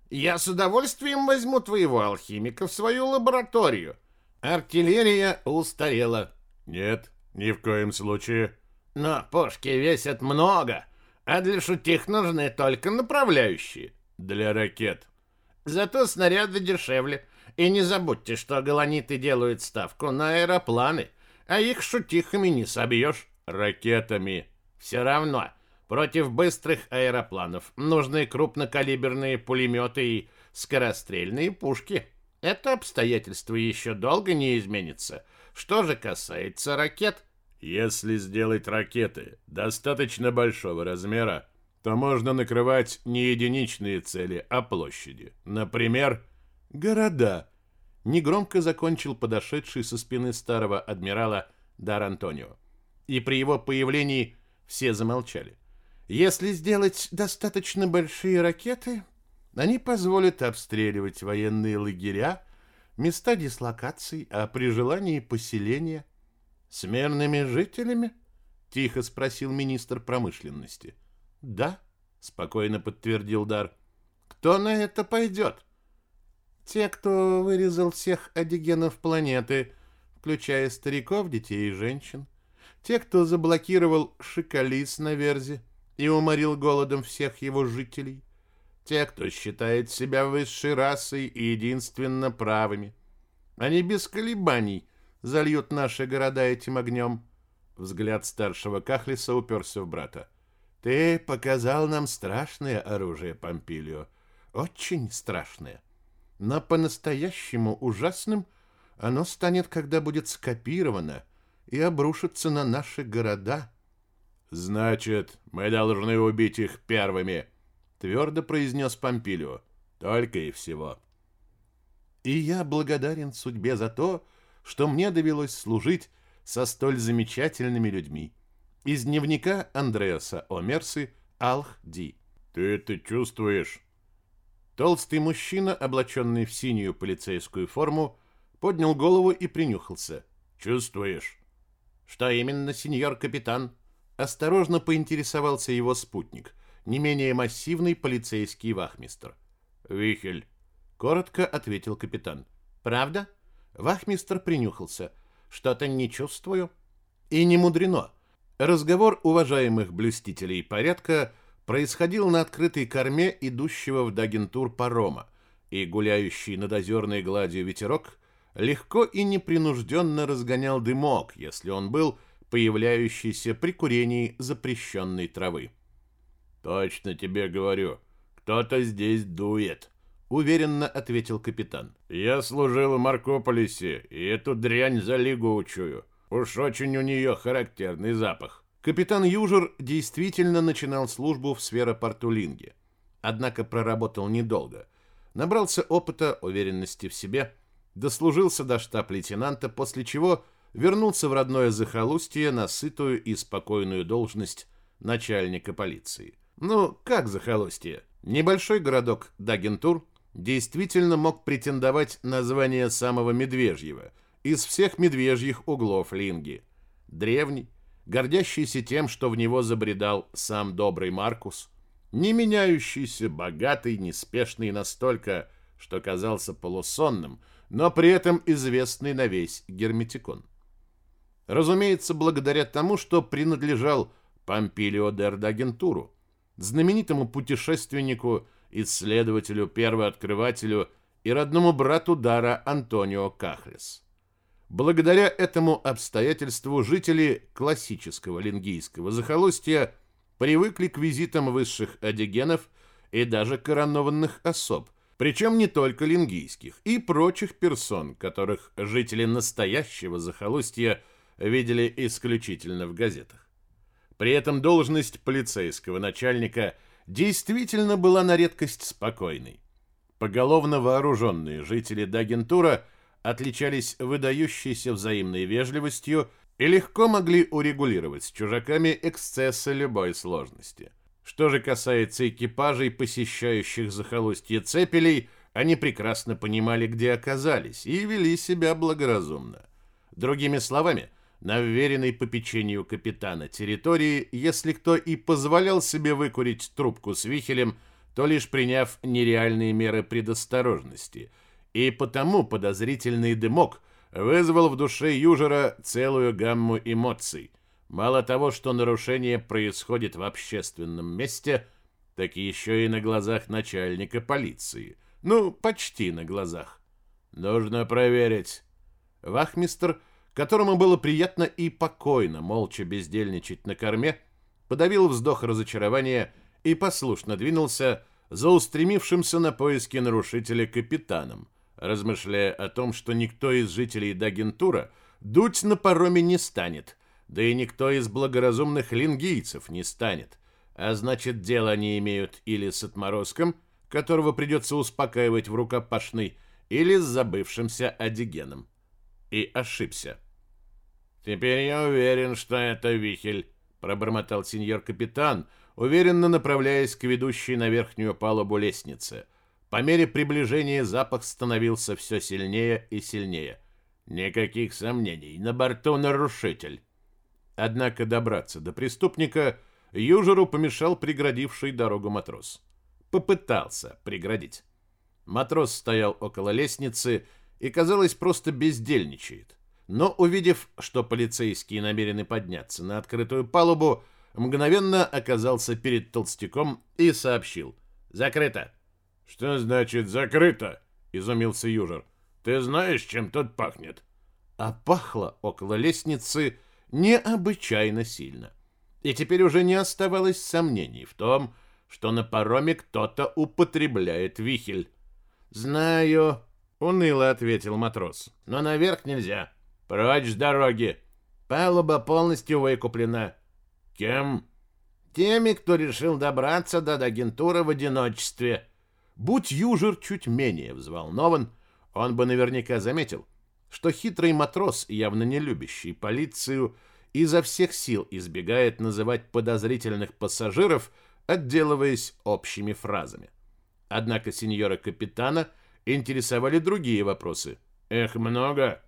Я с удовольствием возьму твоего алхимика в свою лабораторию. Артиллерия устарела». «Нет, ни в коем случае». «Но пушки весят много, а для шутих нужны только направляющие». «Для ракет». «Зато снаряды дешевле. И не забудьте, что галаниты делают ставку на аэропланы, а их шутихами не собьешь». «Ракетами». «Все равно». Против быстрых аэропланов нужны крупнокалиберные пулеметы и скорострельные пушки. Это обстоятельство еще долго не изменится. Что же касается ракет... Если сделать ракеты достаточно большого размера, то можно накрывать не единичные цели, а площади. Например, города. Негромко закончил подошедший со спины старого адмирала Дар Антонио. И при его появлении все замолчали. Если сделать достаточно большие ракеты, они позволят обстреливать военные лагеря, места дислокаций, а при желании поселения. С мирными жителями? Тихо спросил министр промышленности. Да, спокойно подтвердил Дар. Кто на это пойдет? Те, кто вырезал всех одигенов планеты, включая стариков, детей и женщин. Те, кто заблокировал Шикалис на Верзе и уморил голодом всех его жителей. Те, кто считает себя высшей расой и единственно правыми. Они без колебаний зальют наши города этим огнем. Взгляд старшего Кахлиса уперся в брата. Ты показал нам страшное оружие, Помпилио. Очень страшное. Но по-настоящему ужасным оно станет, когда будет скопировано и обрушится на наши города — «Значит, мы должны убить их первыми», — твердо произнес Помпилио. «Только и всего». «И я благодарен судьбе за то, что мне довелось служить со столь замечательными людьми. Из дневника Андреаса Омерсы Алх-Ди. «Ты это чувствуешь?» Толстый мужчина, облаченный в синюю полицейскую форму, поднял голову и принюхался. «Чувствуешь?» «Что именно, сеньор капитан?» Осторожно поинтересовался его спутник, не менее массивный полицейский вахмистр. «Вихель», — коротко ответил капитан. «Правда?» Вахмистр принюхался. «Что-то не чувствую». И не мудрено. Разговор уважаемых блюстителей порядка происходил на открытой корме идущего в Дагентур парома, и гуляющий над озерной гладью ветерок легко и непринужденно разгонял дымок, если он был появляющийся при курении запрещенной травы. «Точно тебе говорю, кто-то здесь дует», — уверенно ответил капитан. «Я служил в Маркополисе, и эту дрянь за лигу учую. Уж очень у нее характерный запах». Капитан Южер действительно начинал службу в сферопорту Линге. Однако проработал недолго. Набрался опыта, уверенности в себе, дослужился до штаб-лейтенанта, после чего вернулся в родное захолустье на сытую и спокойную должность начальника полиции. Ну, как захолустье? Небольшой городок Дагентур действительно мог претендовать на звание самого медвежьего из всех медвежьих углов Линги. Древний, гордящийся тем, что в него забредал сам добрый Маркус, не меняющийся, богатый, неспешный настолько, что казался полусонным, но при этом известный на весь герметикон. Разумеется, благодаря тому, что принадлежал Помпилио де Эрдагентуру, знаменитому путешественнику, исследователю, первооткрывателю и родному брату Дара Антонио Кахлес. Благодаря этому обстоятельству жители классического лингийского захолустья привыкли к визитам высших адигенов и даже коронованных особ, причем не только лингийских, и прочих персон, которых жители настоящего захолустья видели исключительно в газетах. При этом должность полицейского начальника действительно была на редкость спокойной. Поголовно вооруженные жители Дагентура отличались выдающейся взаимной вежливостью и легко могли урегулировать с чужаками эксцессы любой сложности. Что же касается экипажей, посещающих захолустье цепелей, они прекрасно понимали, где оказались, и вели себя благоразумно. Другими словами, на вверенной попечению капитана территории, если кто и позволял себе выкурить трубку с вихелем, то лишь приняв нереальные меры предосторожности, и потому подозрительный дымок – вызвал в душе Южера целую гамму эмоций. Мало того, что нарушение происходит в общественном месте, так еще и на глазах начальника полиции. Ну, почти на глазах. Нужно проверить. Вахмистр, которому было приятно и покойно молча бездельничать на корме, подавил вздох разочарования и послушно двинулся за устремившимся на поиски нарушителя капитаном – размышляя о том, что никто из жителей Дагентура дуть на пароме не станет, да и никто из благоразумных лингийцев не станет. А значит, дело они имеют или с отморозком, которого придется успокаивать в рукопашной, или с забывшимся Адигеном. И ошибся. «Теперь я уверен, что это Вихель», — пробормотал сеньор-капитан, уверенно направляясь к ведущей на верхнюю палубу лестнице — по мере приближения запах становился все сильнее и сильнее. Никаких сомнений, на борту нарушитель. Однако добраться до преступника Южеру помешал преградивший дорогу матрос. Попытался преградить. Матрос стоял около лестницы и, казалось, просто бездельничает. Но, увидев, что полицейские намерены подняться на открытую палубу, мгновенно оказался перед толстяком и сообщил «Закрыто!» «Что значит закрыто?» — изумился Южер. «Ты знаешь, чем тут пахнет?» А пахло около лестницы необычайно сильно. И теперь уже не оставалось сомнений в том, что на пароме кто-то употребляет вихель. «Знаю», — уныло ответил матрос. «Но наверх нельзя. Прочь с дороги. Палуба полностью выкуплена». «Кем?» «Теми, кто решил добраться до Дагентура в одиночестве». Будь Южер чуть менее взволнован, он бы наверняка заметил, что хитрый матрос, явно не любящий полицию, изо всех сил избегает называть подозрительных пассажиров, отделываясь общими фразами. Однако сеньора капитана интересовали другие вопросы. «Эх, много?»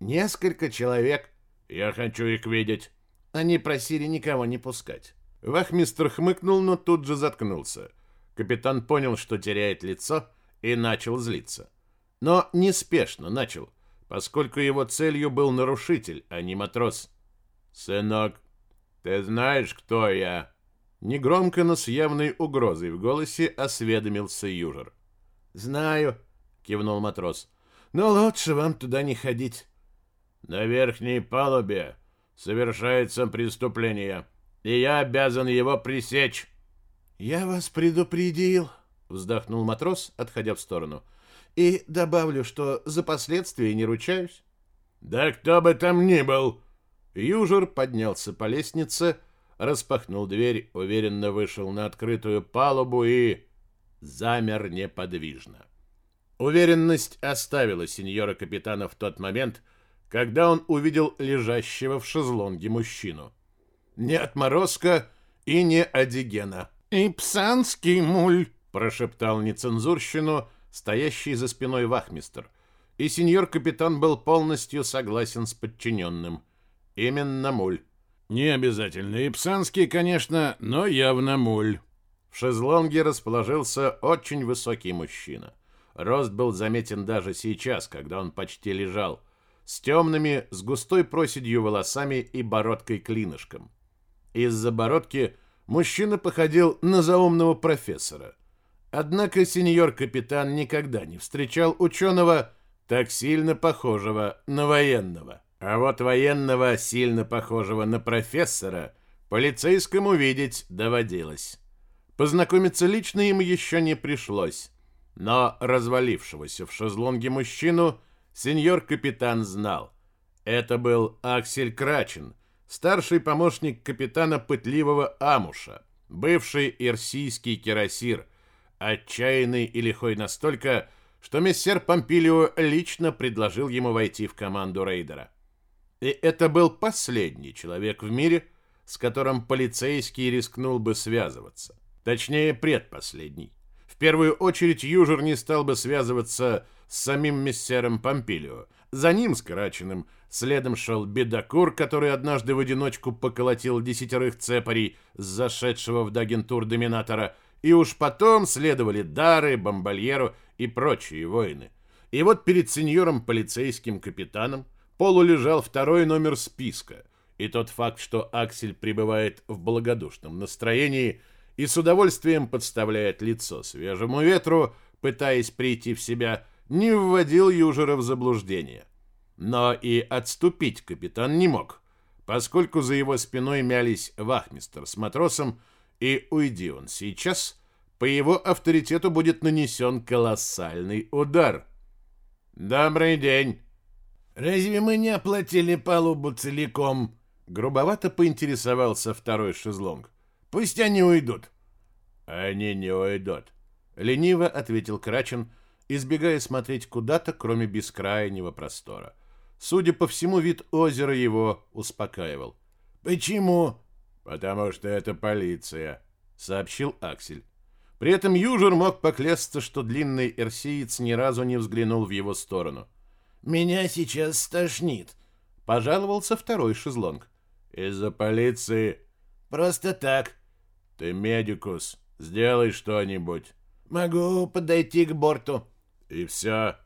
«Несколько человек». «Я хочу их видеть». Они просили никого не пускать. Вахмистр хмыкнул, но тут же заткнулся – Капитан понял, что теряет лицо, и начал злиться. Но неспешно начал, поскольку его целью был нарушитель, а не матрос. «Сынок, ты знаешь, кто я?» Негромко, но с явной угрозой в голосе осведомился Южер. «Знаю», — кивнул матрос, — «но лучше вам туда не ходить». «На верхней палубе совершается преступление, и я обязан его пресечь». «Я вас предупредил», — вздохнул матрос, отходя в сторону. «И добавлю, что за последствия не ручаюсь». «Да кто бы там ни был!» Южер поднялся по лестнице, распахнул дверь, уверенно вышел на открытую палубу и... замер неподвижно. Уверенность оставила сеньора капитана в тот момент, когда он увидел лежащего в шезлонге мужчину. Не отморозка и не одигена. «Ипсанский муль!» — прошептал нецензурщину, стоящий за спиной вахмистр. И сеньор-капитан был полностью согласен с подчиненным. Именно муль. Не обязательно ипсанский, конечно, но явно муль. В шезлонге расположился очень высокий мужчина. Рост был заметен даже сейчас, когда он почти лежал, с темными, с густой проседью волосами и бородкой-клинышком. Из-за бородки мужчина походил на заумного профессора. Однако сеньор-капитан никогда не встречал ученого, так сильно похожего на военного. А вот военного, сильно похожего на профессора, полицейскому видеть доводилось. Познакомиться лично им еще не пришлось, но развалившегося в шезлонге мужчину сеньор-капитан знал. Это был Аксель Крачин, старший помощник капитана пытливого Амуша, бывший ирсийский кирасир, отчаянный и лихой настолько, что мессер Помпилио лично предложил ему войти в команду рейдера. И это был последний человек в мире, с которым полицейский рискнул бы связываться. Точнее, предпоследний. Первую очередь Южер не стал бы связываться с самим мессером Помпилио. За ним, скораченным, следом шел Бедокур, который однажды в одиночку поколотил десятерых цепарей с зашедшего в Дагентур доминатора, и уж потом следовали Дары, Бомбальеру и прочие воины. И вот перед сеньором полицейским капитаном полу лежал второй номер списка, и тот факт, что Аксель пребывает в благодушном настроении и с удовольствием подставляет лицо свежему ветру, пытаясь прийти в себя, не вводил Южера в заблуждение. Но и отступить капитан не мог, поскольку за его спиной мялись вахмистр с матросом, и уйди он сейчас, по его авторитету будет нанесен колоссальный удар. «Добрый день!» «Разве мы не оплатили палубу целиком?» Грубовато поинтересовался второй шезлонг. «Пусть они уйдут». «Они не уйдут», — лениво ответил Крачен, избегая смотреть куда-то, кроме бескрайнего простора. Судя по всему, вид озера его успокаивал. «Почему?» «Потому что это полиция», — сообщил Аксель. При этом Южер мог поклясться, что длинный эрсиец ни разу не взглянул в его сторону. Меня сейчас стошнит. Пожаловался второй шезлонг. Из-за полиции. Просто так. Ты медикус. Сделай что-нибудь. Могу подойти к борту. И все.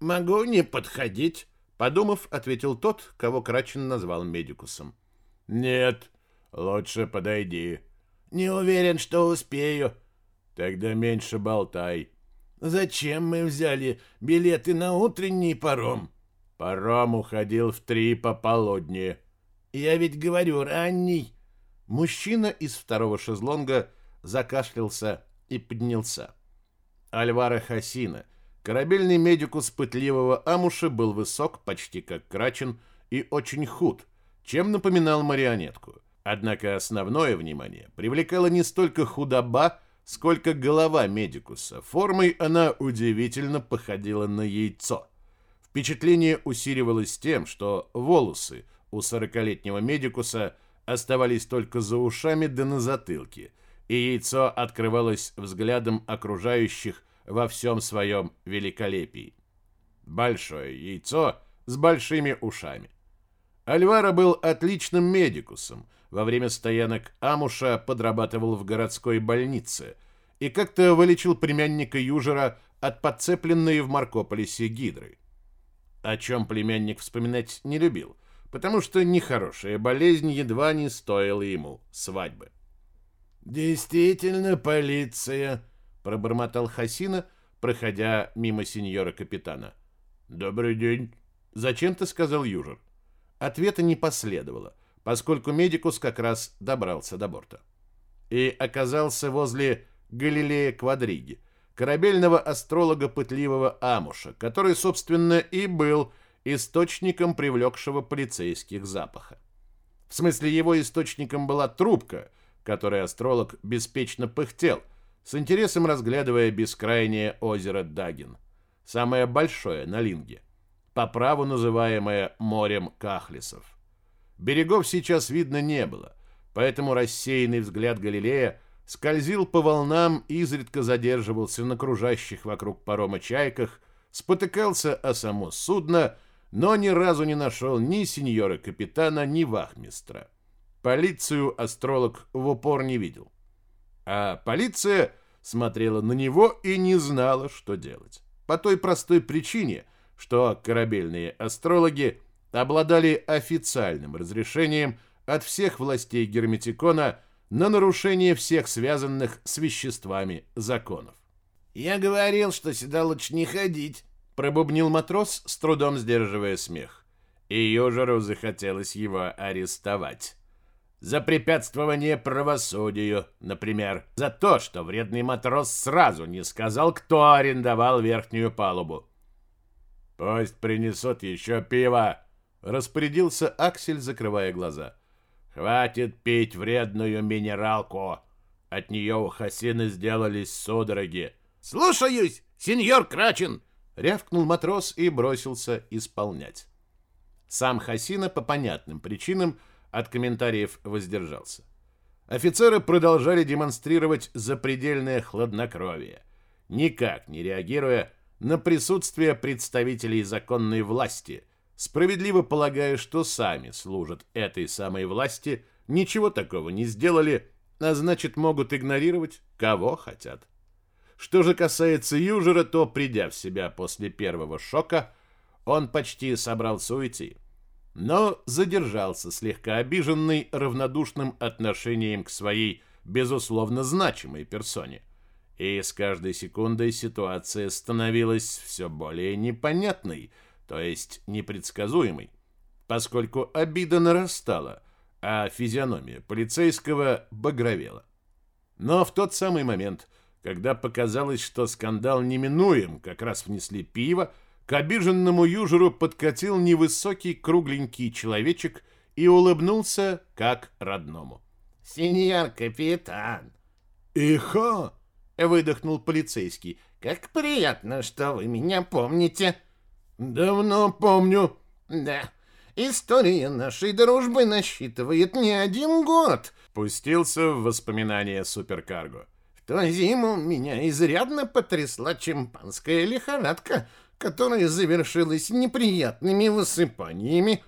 Могу не подходить. Подумав, ответил тот, кого Крачин назвал медикусом. Нет, лучше подойди. Не уверен, что успею. Тогда меньше болтай. Зачем мы взяли билеты на утренний паром? Паром уходил в три пополудни. Я ведь говорю, ранний. Мужчина из второго шезлонга закашлялся и поднялся. Альвара Хасина, корабельный медикус пытливого Амуша, был высок, почти как Крачен, и очень худ, чем напоминал марионетку. Однако основное внимание привлекала не столько худоба, сколько голова медикуса. Формой она удивительно походила на яйцо. Впечатление усиливалось тем, что волосы у сорокалетнего медикуса оставались только за ушами да на затылке, и яйцо открывалось взглядом окружающих во всем своем великолепии. Большое яйцо с большими ушами. Альвара был отличным медикусом, во время стоянок Амуша подрабатывал в городской больнице и как-то вылечил племянника Южера от подцепленной в Маркополисе гидры. О чем племянник вспоминать не любил, потому что нехорошая болезнь едва не стоила ему свадьбы. «Действительно полиция», — пробормотал Хасина, проходя мимо сеньора-капитана. «Добрый день», — зачем-то сказал Южер. Ответа не последовало — поскольку Медикус как раз добрался до борта. И оказался возле Галилея Квадриги, корабельного астролога пытливого Амуша, который, собственно, и был источником привлекшего полицейских запаха. В смысле, его источником была трубка, которой астролог беспечно пыхтел, с интересом разглядывая бескрайнее озеро Дагин, самое большое на Линге, по праву называемое морем Кахлисов. Берегов сейчас видно не было, поэтому рассеянный взгляд Галилея скользил по волнам, изредка задерживался на кружащих вокруг парома чайках, спотыкался о само судно, но ни разу не нашел ни сеньора капитана, ни вахмистра. Полицию астролог в упор не видел. А полиция смотрела на него и не знала, что делать. По той простой причине, что корабельные астрологи обладали официальным разрешением от всех властей Герметикона на нарушение всех связанных с веществами законов. «Я говорил, что сюда лучше не ходить», — пробубнил матрос, с трудом сдерживая смех. И Южеру захотелось его арестовать. За препятствование правосудию, например. За то, что вредный матрос сразу не сказал, кто арендовал верхнюю палубу. «Пусть принесут еще пиво», — распорядился Аксель, закрывая глаза. «Хватит пить вредную минералку. От нее у Хасины сделались судороги». «Слушаюсь, сеньор Крачин!» — рявкнул матрос и бросился исполнять. Сам Хасина по понятным причинам — от комментариев воздержался. Офицеры продолжали демонстрировать запредельное хладнокровие, никак не реагируя на присутствие представителей законной власти, справедливо полагая, что сами служат этой самой власти, ничего такого не сделали, а значит могут игнорировать кого хотят. Что же касается Южера, то, придя в себя после первого шока, он почти собрался уйти но задержался слегка обиженный равнодушным отношением к своей, безусловно, значимой персоне. И с каждой секундой ситуация становилась все более непонятной, то есть непредсказуемой, поскольку обида нарастала, а физиономия полицейского багровела. Но в тот самый момент, когда показалось, что скандал неминуем, как раз внесли пиво, к обиженному южеру подкатил невысокий кругленький человечек и улыбнулся, как родному. «Сеньор капитан!» «Иха!» — выдохнул полицейский. «Как приятно, что вы меня помните!» «Давно помню!» «Да, история нашей дружбы насчитывает не один год!» Пустился в воспоминания суперкарго. «В ту зиму меня изрядно потрясла чемпанская лихорадка, которая завершилась неприятными высыпаниями.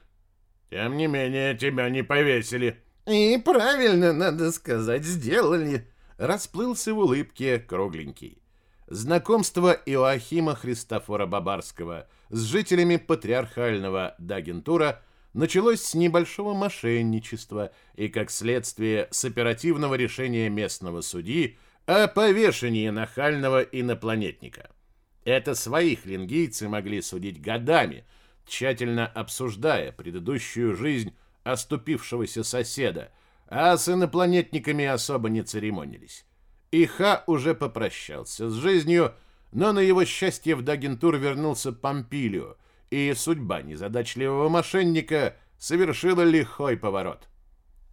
Тем не менее, тебя не повесили. И правильно, надо сказать, сделали. Расплылся в улыбке кругленький. Знакомство Иоахима Христофора Бабарского с жителями патриархального Дагентура началось с небольшого мошенничества и, как следствие, с оперативного решения местного судьи о повешении нахального инопланетника. Это своих лингийцы могли судить годами, тщательно обсуждая предыдущую жизнь оступившегося соседа, а с инопланетниками особо не церемонились. Иха уже попрощался с жизнью, но на его счастье в Дагентур вернулся Помпилио, и судьба незадачливого мошенника совершила лихой поворот.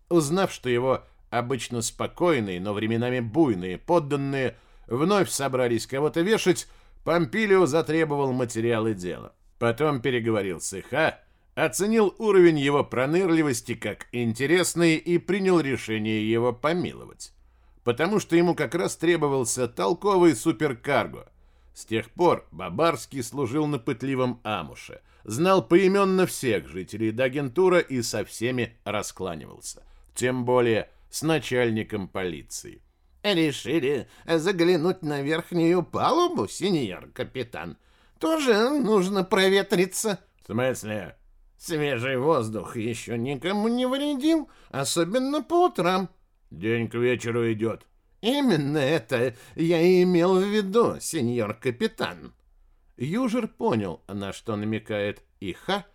Узнав, что его обычно спокойные, но временами буйные подданные вновь собрались кого-то вешать, Помпилио затребовал материалы дела. Потом переговорил с Иха, оценил уровень его пронырливости как интересный и принял решение его помиловать. Потому что ему как раз требовался толковый суперкарго. С тех пор Бабарский служил на пытливом Амуше, знал поименно всех жителей Дагентура и со всеми раскланивался. Тем более с начальником полиции. Решили заглянуть на верхнюю палубу, сеньор капитан. Тоже нужно проветриться. В смысле? Свежий воздух еще никому не вредил, особенно по утрам. День к вечеру идет. Именно это я и имел в виду, сеньор капитан. Южер понял, на что намекает Иха,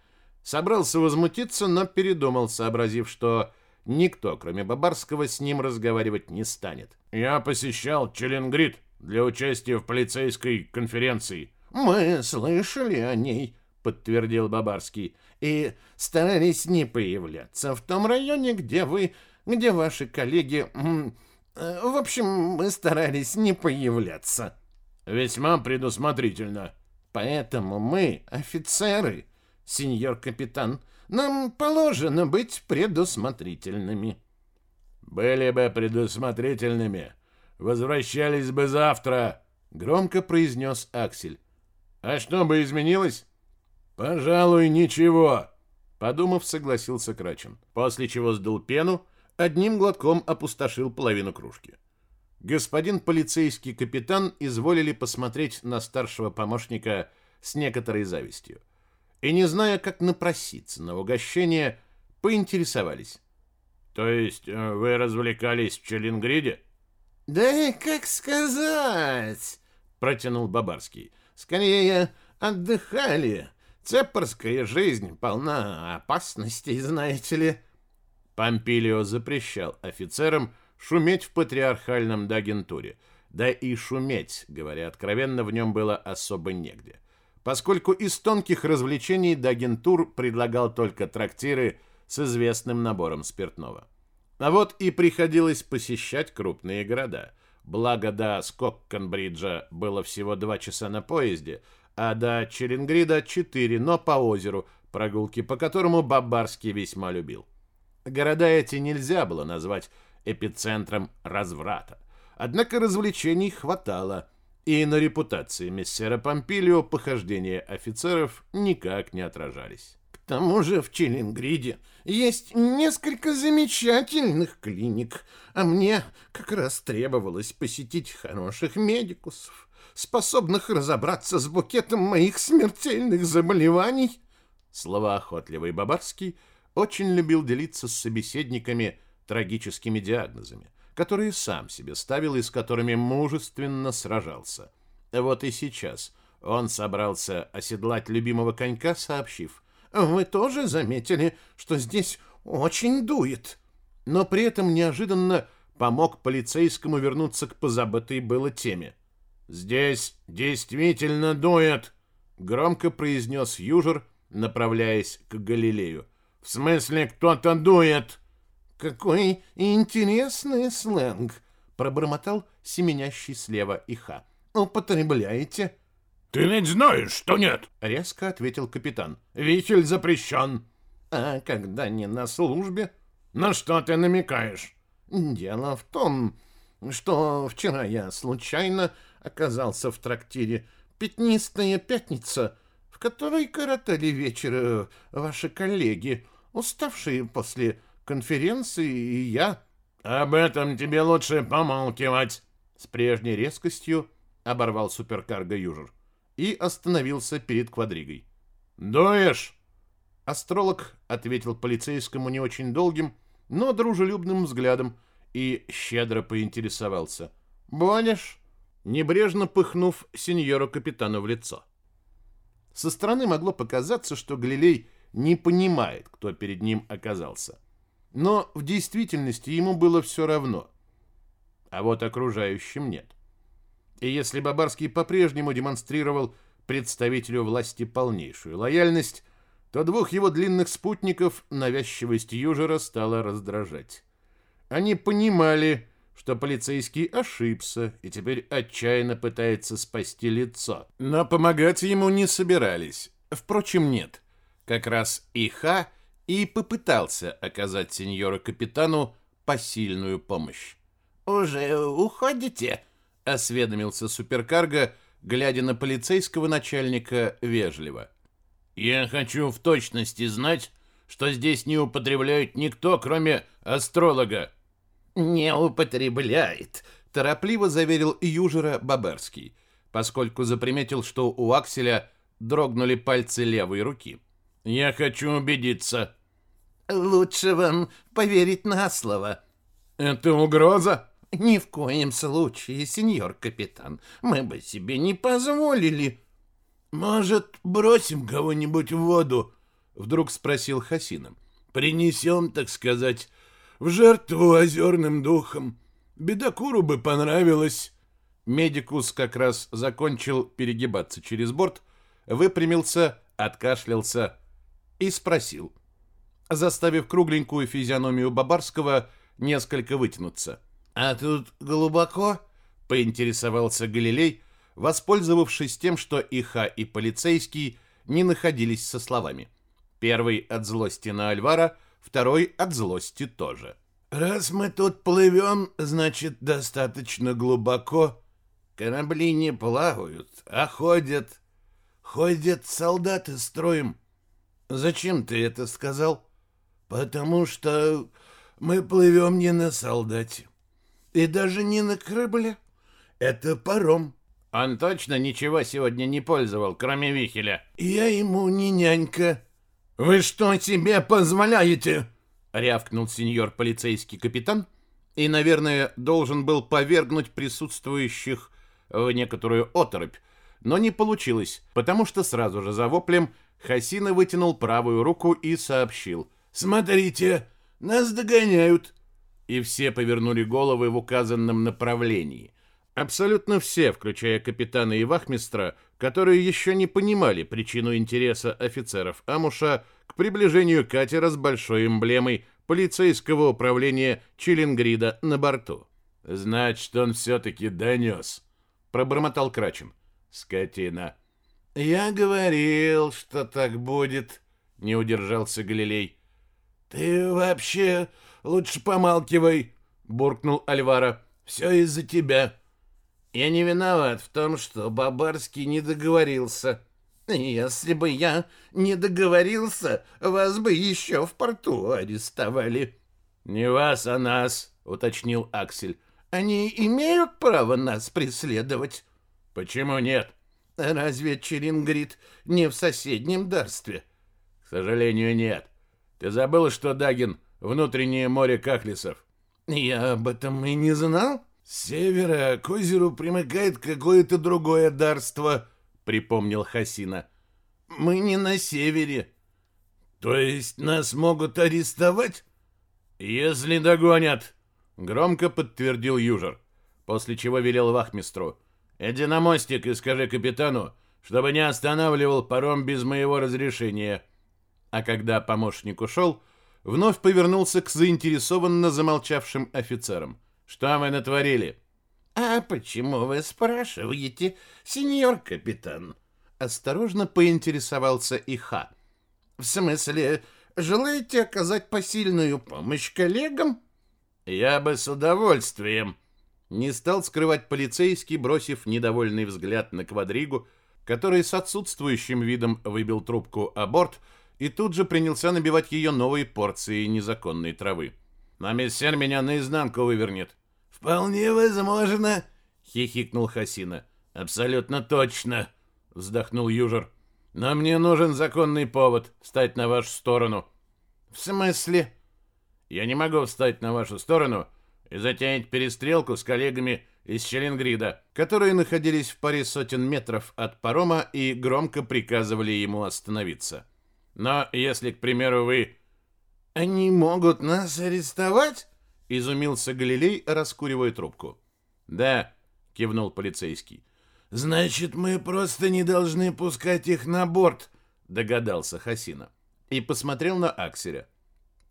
собрался возмутиться, но передумал, сообразив, что Никто, кроме Бабарского, с ним разговаривать не станет. Я посещал Челенгрид для участия в полицейской конференции. Мы слышали о ней, подтвердил Бабарский, и старались не появляться в том районе, где вы, где ваши коллеги... Э, в общем, мы старались не появляться. Весьма предусмотрительно. Поэтому мы, офицеры, сеньор капитан, нам положено быть предусмотрительными. Были бы предусмотрительными, возвращались бы завтра, громко произнес Аксель. А что бы изменилось? Пожалуй, ничего, подумав, согласился Крачин. После чего сдул пену, одним глотком опустошил половину кружки. Господин полицейский капитан изволили посмотреть на старшего помощника с некоторой завистью. И, не зная, как напроситься на угощение, поинтересовались. «То есть э, вы развлекались в Челингриде?» «Да как сказать?» — протянул Бабарский. «Скорее, отдыхали. Цепорская жизнь полна опасностей, знаете ли». Помпилио запрещал офицерам шуметь в патриархальном Дагентуре. Да и шуметь, говоря откровенно, в нем было особо негде. Поскольку из тонких развлечений Дагентур предлагал только трактиры с известным набором спиртного. А вот и приходилось посещать крупные города. Благо до Скоккенбриджа было всего два часа на поезде, а до Черенгрида четыре, но по озеру, прогулки по которому Бабарский весьма любил. Города эти нельзя было назвать эпицентром разврата. Однако развлечений хватало, и на репутации мессера Помпилио похождения офицеров никак не отражались. К тому же в Челингриде есть несколько замечательных клиник, а мне как раз требовалось посетить хороших медикусов, способных разобраться с букетом моих смертельных заболеваний. Словоохотливый Бабарский очень любил делиться с собеседниками трагическими диагнозами, которые сам себе ставил и с которыми мужественно сражался. Вот и сейчас он собрался оседлать любимого конька, сообщив, «Вы тоже заметили, что здесь очень дует?» Но при этом неожиданно помог полицейскому вернуться к позабытой было теме. «Здесь действительно дует!» — громко произнес Южер, направляясь к Галилею. В смысле, кто-то дует? Какой интересный сленг, пробормотал семенящий слева Иха. Употребляете? Ты ведь знаешь, что нет, резко ответил капитан. Вихель запрещен. А когда не на службе? На что ты намекаешь? Дело в том, что вчера я случайно оказался в трактире «Пятнистая пятница», в которой коротали вечер э, ваши коллеги, уставшие после конференции, и я... Об этом тебе лучше помалкивать. С прежней резкостью оборвал суперкарго Южер и остановился перед квадригой. «Дуешь?» Астролог ответил полицейскому не очень долгим, но дружелюбным взглядом и щедро поинтересовался. «Будешь?» небрежно пыхнув сеньору капитану в лицо. Со стороны могло показаться, что Галилей не понимает, кто перед ним оказался. Но в действительности ему было все равно. А вот окружающим нет. И если Бабарский по-прежнему демонстрировал представителю власти полнейшую лояльность, то двух его длинных спутников навязчивость Южера стала раздражать. Они понимали, что полицейский ошибся и теперь отчаянно пытается спасти лицо. Но помогать ему не собирались. Впрочем, нет. Как раз Иха и попытался оказать сеньору-капитану посильную помощь. «Уже уходите?» — осведомился суперкарго, глядя на полицейского начальника вежливо. «Я хочу в точности знать, что здесь не употребляют никто, кроме астролога», «Не употребляет», — торопливо заверил Южера Баберский, поскольку заприметил, что у Акселя дрогнули пальцы левой руки. «Я хочу убедиться». «Лучше вам поверить на слово». «Это угроза?» «Ни в коем случае, сеньор капитан. Мы бы себе не позволили». «Может, бросим кого-нибудь в воду?» — вдруг спросил Хасином. «Принесем, так сказать, в жертву озерным духам. Бедокуру бы понравилось. Медикус как раз закончил перегибаться через борт, выпрямился, откашлялся и спросил, заставив кругленькую физиономию Бабарского несколько вытянуться. «А тут глубоко?» — поинтересовался Галилей, воспользовавшись тем, что Иха и полицейский не находились со словами. Первый от злости на Альвара — второй от злости тоже. «Раз мы тут плывем, значит, достаточно глубоко. Корабли не плавают, а ходят. Ходят солдаты строем. Зачем ты это сказал? Потому что Мы плывем не на солдате. И даже не на корабле. Это паром. Он точно ничего сегодня не пользовал, кроме вихеля. Я ему не нянька. Вы что себе позволяете? Рявкнул сеньор полицейский капитан и, наверное, должен был повергнуть присутствующих в некоторую оторопь, но не получилось, потому что сразу же за воплем Хасина вытянул правую руку и сообщил. «Смотрите, нас догоняют!» И все повернули головы в указанном направлении. Абсолютно все, включая капитана и вахмистра, которые еще не понимали причину интереса офицеров Амуша к приближению катера с большой эмблемой полицейского управления Чилингрида на борту. «Значит, он все-таки донес», — пробормотал Крачин. «Скотина». «Я говорил, что так будет», — не удержался Галилей. «Ты вообще лучше помалкивай», — буркнул Альвара. «Все из-за тебя». Я не виноват в том, что Бабарский не договорился. Если бы я не договорился, вас бы еще в порту арестовали. Не вас, а нас, уточнил Аксель. Они имеют право нас преследовать? Почему нет? Разве Черингрид не в соседнем дарстве? К сожалению, нет. Ты забыл, что Дагин — внутреннее море Кахлисов? Я об этом и не знал. С севера к озеру примыкает какое-то другое дарство, припомнил Хасина. Мы не на севере. То есть нас могут арестовать? Если догонят, громко подтвердил Южер, после чего велел вахмистру. Иди на мостик и скажи капитану, чтобы не останавливал паром без моего разрешения. А когда помощник ушел, вновь повернулся к заинтересованно замолчавшим офицерам. Что вы натворили? А почему вы спрашиваете, сеньор капитан? Осторожно поинтересовался Иха. В смысле, желаете оказать посильную помощь коллегам? Я бы с удовольствием. Не стал скрывать полицейский, бросив недовольный взгляд на квадригу, который с отсутствующим видом выбил трубку о борт и тут же принялся набивать ее новой порцией незаконной травы. На мессер меня наизнанку вывернет. Вполне возможно, хихикнул Хасина. Абсолютно точно, вздохнул Южер. Но мне нужен законный повод встать на вашу сторону. В смысле? Я не могу встать на вашу сторону и затеять перестрелку с коллегами из Челенгрида, которые находились в паре сотен метров от парома и громко приказывали ему остановиться. Но если, к примеру, вы... Они могут нас арестовать? Изумился Галилей, раскуривая трубку. «Да», — кивнул полицейский. «Значит, мы просто не должны пускать их на борт», — догадался Хасина. И посмотрел на Акселя.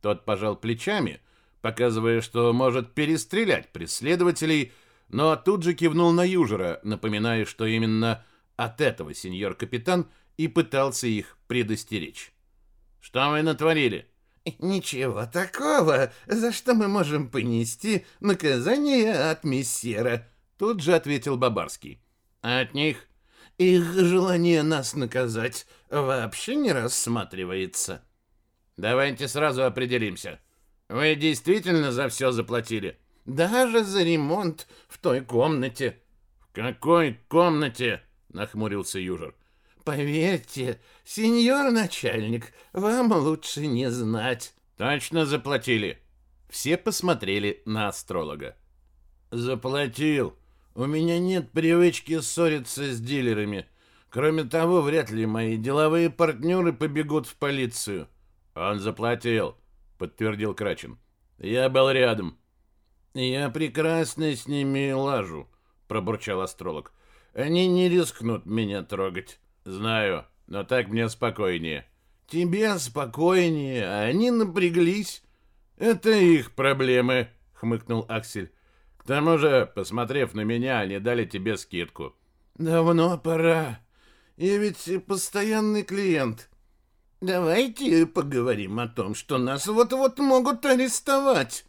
Тот пожал плечами, показывая, что может перестрелять преследователей, но тут же кивнул на Южера, напоминая, что именно от этого сеньор-капитан и пытался их предостеречь. «Что вы натворили?» «Ничего такого, за что мы можем понести наказание от мессера», тут же ответил Бабарский. «А от них их желание нас наказать вообще не рассматривается». «Давайте сразу определимся. Вы действительно за все заплатили?» «Даже за ремонт в той комнате». «В какой комнате?» — нахмурился Южер. Поверьте, сеньор начальник, вам лучше не знать. Точно заплатили. Все посмотрели на астролога. Заплатил. У меня нет привычки ссориться с дилерами. Кроме того, вряд ли мои деловые партнеры побегут в полицию. Он заплатил, подтвердил Крачин. Я был рядом. Я прекрасно с ними лажу, пробурчал астролог. Они не рискнут меня трогать. Знаю, но так мне спокойнее. Тебе спокойнее, а они напряглись. Это их проблемы, хмыкнул Аксель. К тому же, посмотрев на меня, они дали тебе скидку. Давно пора. Я ведь постоянный клиент. Давайте поговорим о том, что нас вот-вот могут арестовать.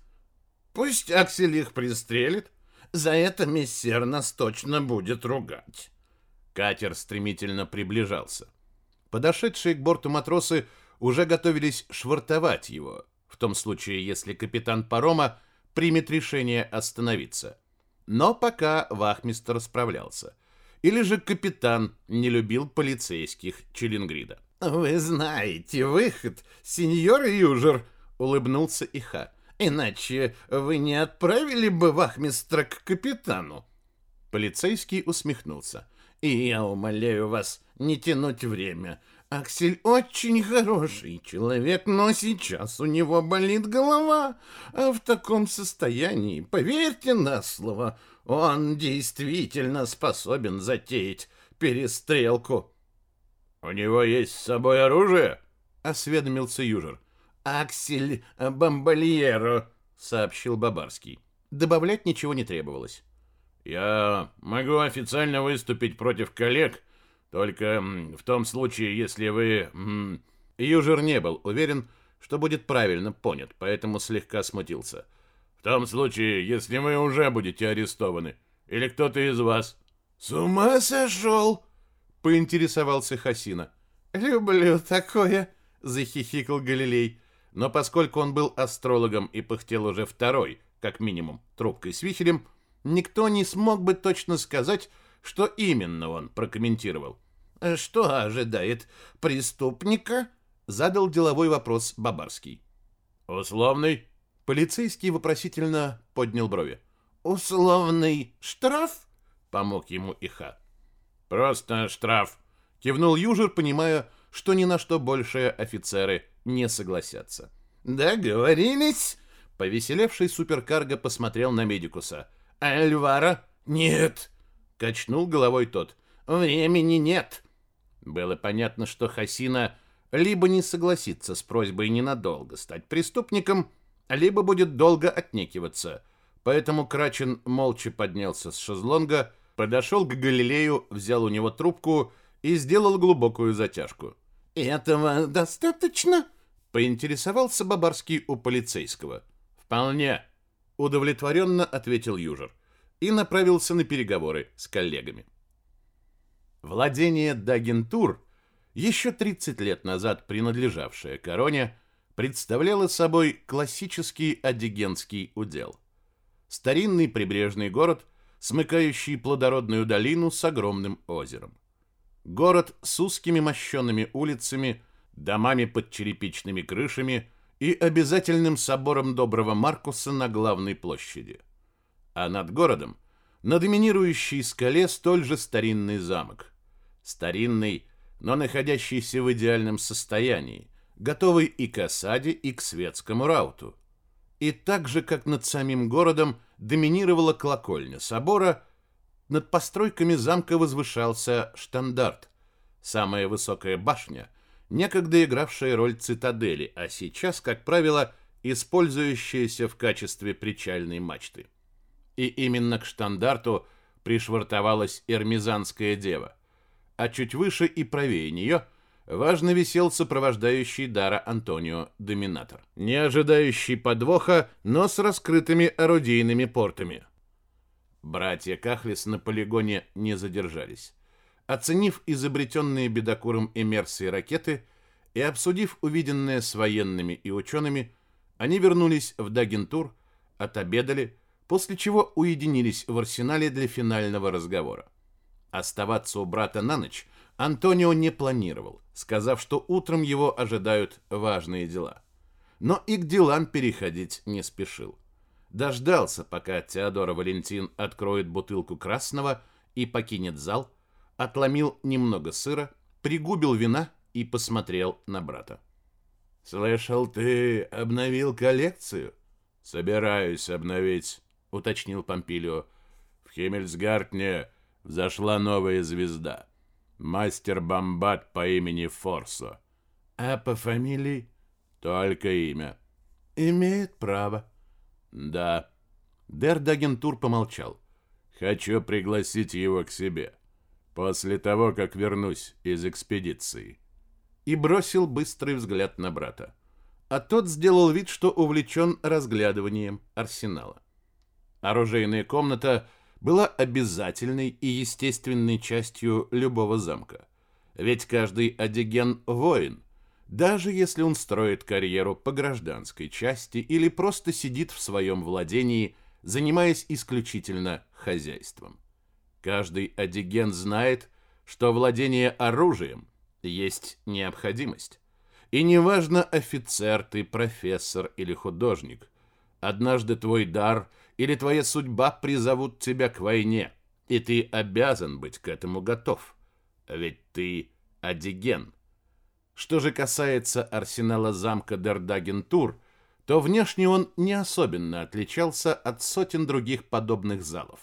Пусть Аксель их пристрелит. За это мессер нас точно будет ругать. Катер стремительно приближался. Подошедшие к борту матросы уже готовились швартовать его. В том случае, если капитан парома примет решение остановиться. Но пока вахмистр справлялся. Или же капитан не любил полицейских Челингрида. «Вы знаете выход, сеньор Южер», — улыбнулся Иха. «Иначе вы не отправили бы вахмистра к капитану». Полицейский усмехнулся. «И я умоляю вас не тянуть время. Аксель очень хороший человек, но сейчас у него болит голова. А в таком состоянии, поверьте на слово, он действительно способен затеять перестрелку. У него есть с собой оружие? осведомился Южер. Аксель Бомбальеро, сообщил Бабарский. Добавлять ничего не требовалось. Я могу официально выступить против коллег, только в том случае, если вы... Южер не был уверен, что будет правильно понят, поэтому слегка смутился. В том случае, если вы уже будете арестованы, или кто-то из вас... С ума сошел? Поинтересовался Хасина. Люблю такое, захихикал Галилей. Но поскольку он был астрологом и пыхтел уже второй, как минимум, трубкой с вихелем, никто не смог бы точно сказать, что именно он прокомментировал. «Что ожидает преступника?» — задал деловой вопрос Бабарский. «Условный?» Полицейский вопросительно поднял брови. «Условный штраф?» — помог ему Иха. «Просто штраф», — кивнул Южер, понимая, что ни на что больше офицеры не согласятся. «Договорились?» Повеселевший суперкарго посмотрел на Медикуса. «Альвара?» «Нет!» Качнул головой тот. Времени нет. Было понятно, что Хасина либо не согласится с просьбой ненадолго стать преступником, либо будет долго отнекиваться. Поэтому Крачен молча поднялся с шезлонга, подошел к Галилею, взял у него трубку и сделал глубокую затяжку. «Этого достаточно?» — поинтересовался Бабарский у полицейского. «Вполне», — удовлетворенно ответил Южер и направился на переговоры с коллегами. Владение Дагентур, еще 30 лет назад принадлежавшее короне, представляло собой классический адигенский удел. Старинный прибрежный город, смыкающий плодородную долину с огромным озером. Город с узкими мощенными улицами, домами под черепичными крышами и обязательным собором Доброго Маркуса на главной площади – а над городом на доминирующей скале столь же старинный замок. Старинный, но находящийся в идеальном состоянии, готовый и к осаде, и к светскому рауту. И так же, как над самим городом доминировала колокольня собора, над постройками замка возвышался штандарт, самая высокая башня, некогда игравшая роль цитадели, а сейчас, как правило, использующаяся в качестве причальной мачты и именно к штандарту пришвартовалась Эрмизанская дева, а чуть выше и правее нее важно висел сопровождающий Дара Антонио Доминатор, не ожидающий подвоха, но с раскрытыми орудийными портами. Братья Кахлис на полигоне не задержались. Оценив изобретенные бедокуром иммерсии ракеты и обсудив увиденное с военными и учеными, они вернулись в Дагентур, отобедали, после чего уединились в арсенале для финального разговора. Оставаться у брата на ночь Антонио не планировал, сказав, что утром его ожидают важные дела. Но и к делам переходить не спешил. Дождался, пока Теодора Валентин откроет бутылку красного и покинет зал, отломил немного сыра, пригубил вина и посмотрел на брата. «Слышал, ты обновил коллекцию?» «Собираюсь обновить», — уточнил Помпилио. «В Химмельсгартне взошла новая звезда. Мастер Бомбат по имени Форсо. А по фамилии?» «Только имя». «Имеет право». «Да». Дердагентур помолчал. «Хочу пригласить его к себе. После того, как вернусь из экспедиции». И бросил быстрый взгляд на брата. А тот сделал вид, что увлечен разглядыванием арсенала. Оружейная комната была обязательной и естественной частью любого замка. Ведь каждый адиген – воин. даже если он строит карьеру по гражданской части или просто сидит в своем владении, занимаясь исключительно хозяйством. Каждый одиген знает, что владение оружием есть необходимость. И неважно, офицер ты, профессор или художник, однажды твой дар или твоя судьба призовут тебя к войне, и ты обязан быть к этому готов. Ведь ты одиген. Что же касается арсенала замка Дердагентур, то внешне он не особенно отличался от сотен других подобных залов.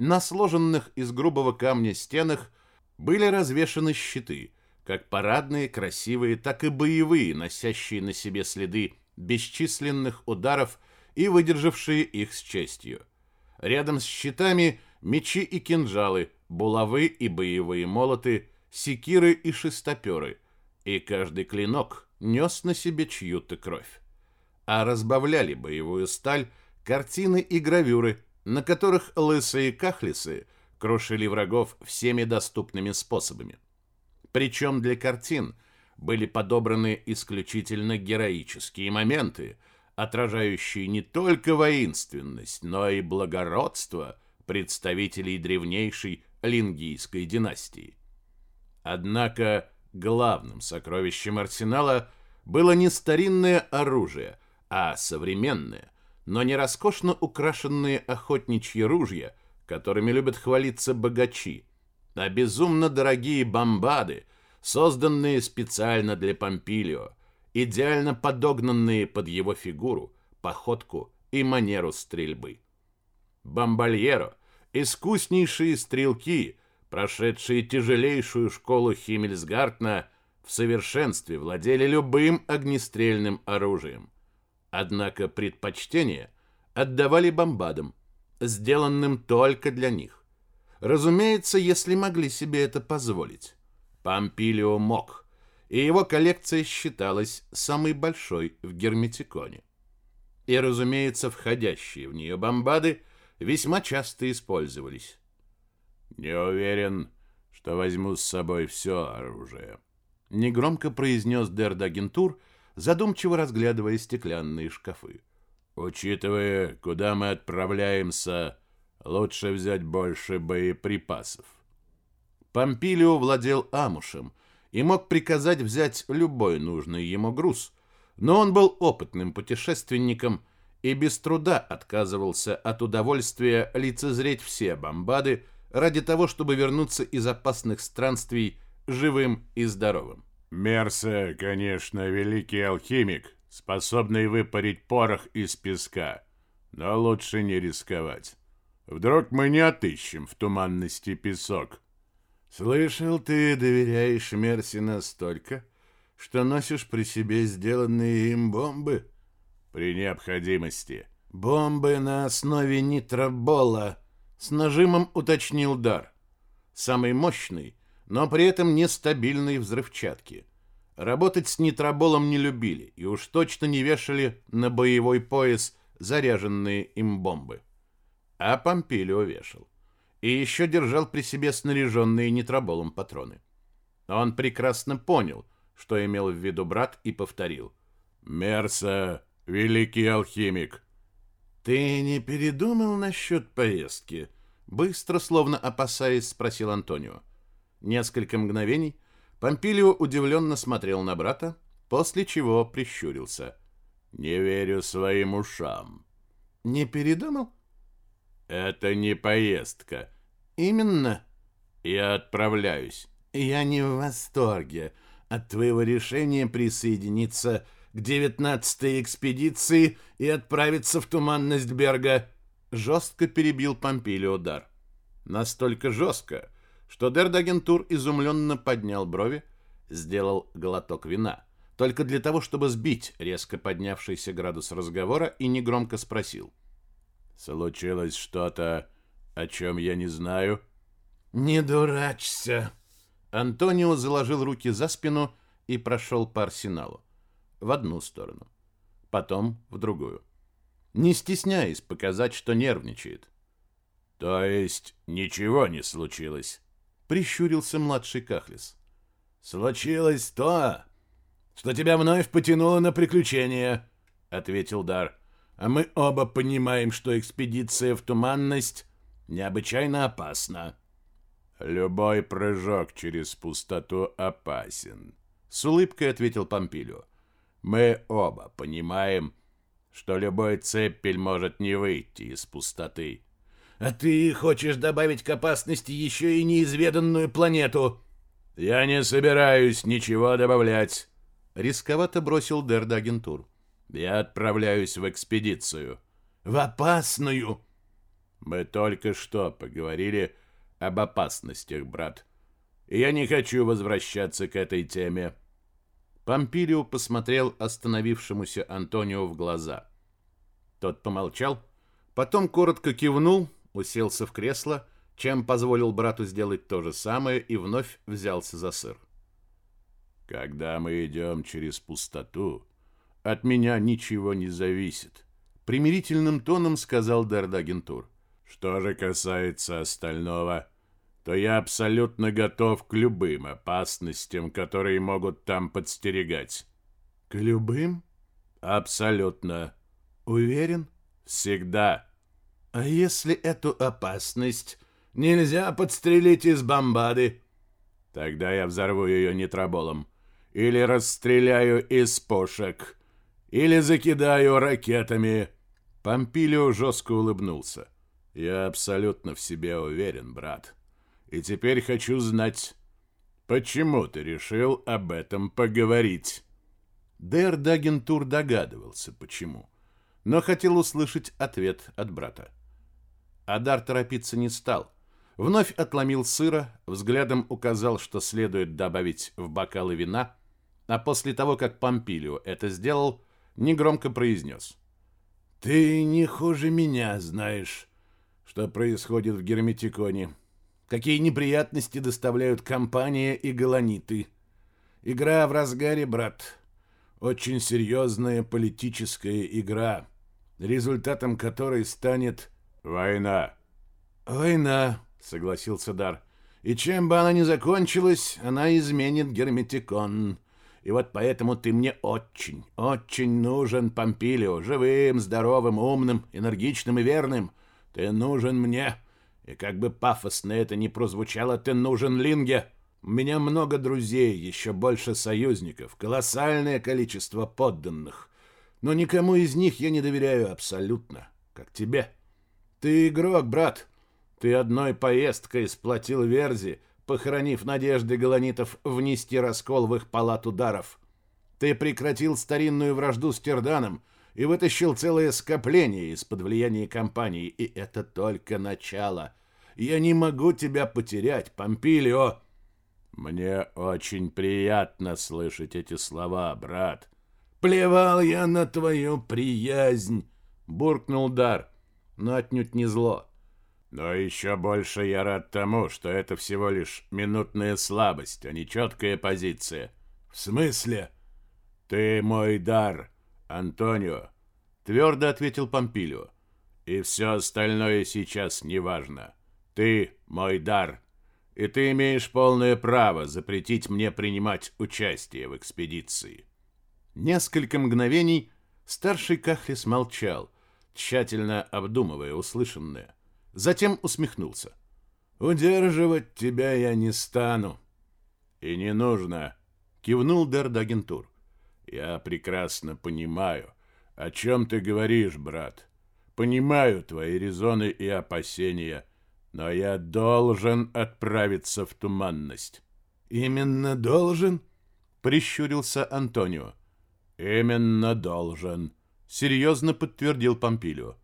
На сложенных из грубого камня стенах были развешаны щиты, как парадные, красивые, так и боевые, носящие на себе следы бесчисленных ударов и выдержавшие их с честью. Рядом с щитами мечи и кинжалы, булавы и боевые молоты, секиры и шестоперы – и каждый клинок нес на себе чью-то кровь. А разбавляли боевую сталь картины и гравюры, на которых лысые кахлисы крушили врагов всеми доступными способами. Причем для картин были подобраны исключительно героические моменты, отражающие не только воинственность, но и благородство представителей древнейшей лингийской династии. Однако Главным сокровищем арсенала было не старинное оружие, а современное, но не роскошно украшенные охотничьи ружья, которыми любят хвалиться богачи, а безумно дорогие бомбады, созданные специально для Помпилио, идеально подогнанные под его фигуру, походку и манеру стрельбы. Бомбальеро, искуснейшие стрелки, прошедшие тяжелейшую школу Химмельсгартна, в совершенстве владели любым огнестрельным оружием. Однако предпочтение отдавали бомбадам, сделанным только для них. Разумеется, если могли себе это позволить. Помпилио мог, и его коллекция считалась самой большой в Герметиконе. И, разумеется, входящие в нее бомбады весьма часто использовались. «Не уверен, что возьму с собой все оружие», — негромко произнес Дердагентур, задумчиво разглядывая стеклянные шкафы. «Учитывая, куда мы отправляемся, лучше взять больше боеприпасов». Помпилио владел амушем и мог приказать взять любой нужный ему груз, но он был опытным путешественником и без труда отказывался от удовольствия лицезреть все бомбады, ради того, чтобы вернуться из опасных странствий живым и здоровым. Мерса, конечно, великий алхимик, способный выпарить порох из песка, но лучше не рисковать. Вдруг мы не отыщем в туманности песок. Слышал, ты доверяешь Мерсе настолько, что носишь при себе сделанные им бомбы? При необходимости. Бомбы на основе нитробола — с нажимом уточнил дар. Самый мощный, но при этом нестабильной взрывчатки. Работать с нитроболом не любили и уж точно не вешали на боевой пояс заряженные им бомбы. А Помпилио вешал. И еще держал при себе снаряженные нитроболом патроны. Он прекрасно понял, что имел в виду брат, и повторил. «Мерса, великий алхимик, «Ты не передумал насчет поездки?» Быстро, словно опасаясь, спросил Антонио. Несколько мгновений Помпилио удивленно смотрел на брата, после чего прищурился. «Не верю своим ушам». «Не передумал?» «Это не поездка». «Именно». «Я отправляюсь». «Я не в восторге от твоего решения присоединиться к девятнадцатой экспедиции и отправиться в туманность Берга, жестко перебил Помпилио дар. Настолько жестко, что Дердагентур изумленно поднял брови, сделал глоток вина, только для того, чтобы сбить резко поднявшийся градус разговора и негромко спросил. «Случилось что-то, о чем я не знаю?» «Не дурачься!» Антонио заложил руки за спину и прошел по арсеналу в одну сторону, потом в другую. Не стесняясь показать, что нервничает. «То есть ничего не случилось?» — прищурился младший Кахлис. «Случилось то, что тебя вновь потянуло на приключения, ответил Дар. А мы оба понимаем, что экспедиция в туманность необычайно опасна. Любой прыжок через пустоту опасен, с улыбкой ответил Помпилио. Мы оба понимаем, что любой цепель может не выйти из пустоты. А ты хочешь добавить к опасности еще и неизведанную планету? Я не собираюсь ничего добавлять. Рисковато бросил Дерда агентур. Я отправляюсь в экспедицию. В опасную? Мы только что поговорили об опасностях, брат. И я не хочу возвращаться к этой теме. Помпилио посмотрел остановившемуся Антонио в глаза. Тот помолчал, потом коротко кивнул, уселся в кресло, чем позволил брату сделать то же самое и вновь взялся за сыр. Когда мы идем через пустоту, от меня ничего не зависит, примирительным тоном сказал Дардагентур. Что же касается остального, то я абсолютно готов к любым опасностям, которые могут там подстерегать. К любым? Абсолютно. Уверен? Всегда. А если эту опасность нельзя подстрелить из бомбады? Тогда я взорву ее нитроболом. Или расстреляю из пушек. Или закидаю ракетами. Помпилио жестко улыбнулся. Я абсолютно в себе уверен, брат. И теперь хочу знать, почему ты решил об этом поговорить? Дэр Дагентур догадывался, почему, но хотел услышать ответ от брата. Адар торопиться не стал. Вновь отломил сыра, взглядом указал, что следует добавить в бокалы вина, а после того, как Помпилио это сделал, негромко произнес. «Ты не хуже меня знаешь, что происходит в Герметиконе. Какие неприятности доставляют компания и галаниты. Игра в разгаре, брат. Очень серьезная политическая игра, результатом которой станет война. Война, согласился Дар. И чем бы она ни закончилась, она изменит Герметикон. И вот поэтому ты мне очень, очень нужен, Помпилио, живым, здоровым, умным, энергичным и верным. Ты нужен мне. И как бы пафосно это ни прозвучало, ты нужен Линге. У меня много друзей, еще больше союзников, колоссальное количество подданных. Но никому из них я не доверяю абсолютно, как тебе. Ты игрок, брат. Ты одной поездкой сплотил Верзи, похоронив надежды галанитов внести раскол в их палат ударов. Ты прекратил старинную вражду с Терданом и вытащил целое скопление из-под влияния компании, и это только начало. Я не могу тебя потерять, Помпилио. Мне очень приятно слышать эти слова, брат. Плевал я на твою приязнь, буркнул Дар, но отнюдь не зло. Но еще больше я рад тому, что это всего лишь минутная слабость, а не четкая позиция. В смысле? Ты мой дар, Антонио, твердо ответил Помпилио. И все остальное сейчас не важно. Ты мой дар, и ты имеешь полное право запретить мне принимать участие в экспедиции. Несколько мгновений старший Кахлис молчал, тщательно обдумывая услышанное. Затем усмехнулся. «Удерживать тебя я не стану». «И не нужно», — кивнул Дердагентур. «Я прекрасно понимаю, о чем ты говоришь, брат. Понимаю твои резоны и опасения, но я должен отправиться в туманность». «Именно должен?» — прищурился Антонио. «Именно должен», — серьезно подтвердил Помпилио.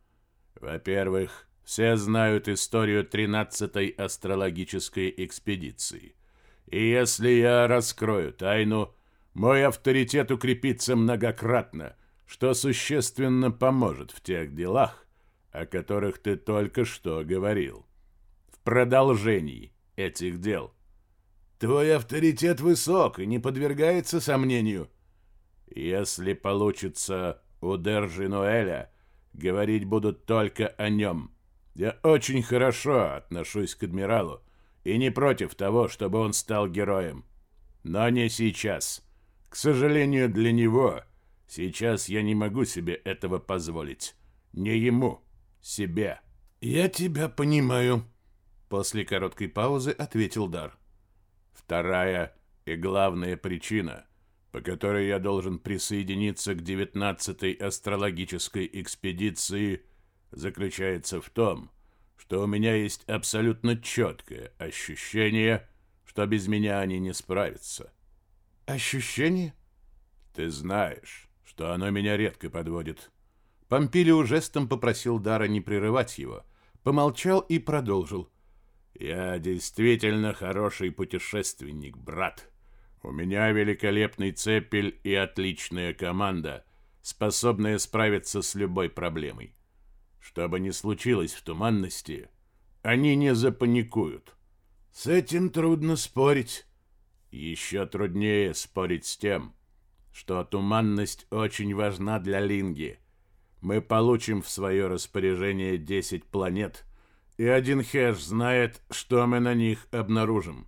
«Во-первых, все знают историю тринадцатой астрологической экспедиции. И если я раскрою тайну, мой авторитет укрепится многократно, что существенно поможет в тех делах, о которых ты только что говорил. В продолжении этих дел. Твой авторитет высок и не подвергается сомнению. Если получится у Держинуэля, говорить будут только о нем — я очень хорошо отношусь к адмиралу и не против того, чтобы он стал героем. Но не сейчас. К сожалению для него, сейчас я не могу себе этого позволить. Не ему, себе. Я тебя понимаю, после короткой паузы ответил Дар. Вторая и главная причина, по которой я должен присоединиться к девятнадцатой астрологической экспедиции, заключается в том, что у меня есть абсолютно четкое ощущение, что без меня они не справятся. Ощущение? Ты знаешь, что оно меня редко подводит. Помпилио жестом попросил Дара не прерывать его, помолчал и продолжил. Я действительно хороший путешественник, брат. У меня великолепный цепель и отличная команда, способная справиться с любой проблемой. Что бы ни случилось в туманности, они не запаникуют. С этим трудно спорить. Еще труднее спорить с тем, что туманность очень важна для Линги. Мы получим в свое распоряжение 10 планет, и один хэш знает, что мы на них обнаружим.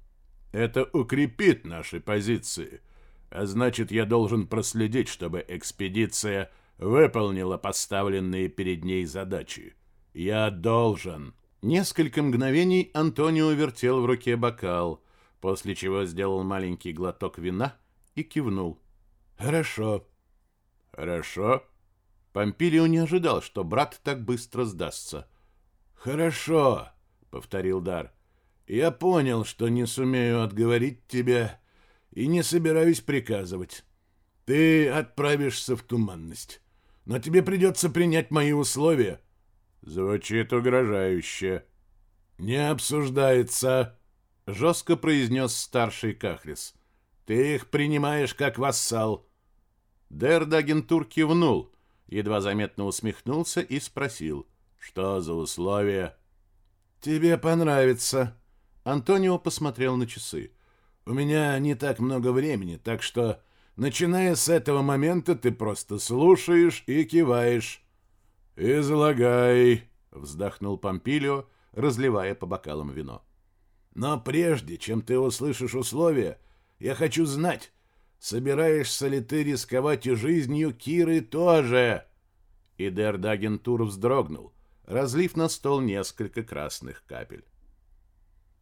Это укрепит наши позиции, а значит, я должен проследить, чтобы экспедиция выполнила поставленные перед ней задачи. Я должен. Несколько мгновений Антонио вертел в руке бокал, после чего сделал маленький глоток вина и кивнул. Хорошо. Хорошо. Помпилио не ожидал, что брат так быстро сдастся. Хорошо, повторил Дар. Я понял, что не сумею отговорить тебя и не собираюсь приказывать. Ты отправишься в туманность но тебе придется принять мои условия». Звучит угрожающе. «Не обсуждается», — жестко произнес старший Кахрис. «Ты их принимаешь как вассал». Дердагентур кивнул, едва заметно усмехнулся и спросил, «Что за условия?» «Тебе понравится». Антонио посмотрел на часы. «У меня не так много времени, так что Начиная с этого момента ты просто слушаешь и киваешь. «Излагай», — вздохнул Помпилио, разливая по бокалам вино. «Но прежде, чем ты услышишь условия, я хочу знать, собираешься ли ты рисковать и жизнью Киры тоже?» И Дердагентур вздрогнул, разлив на стол несколько красных капель.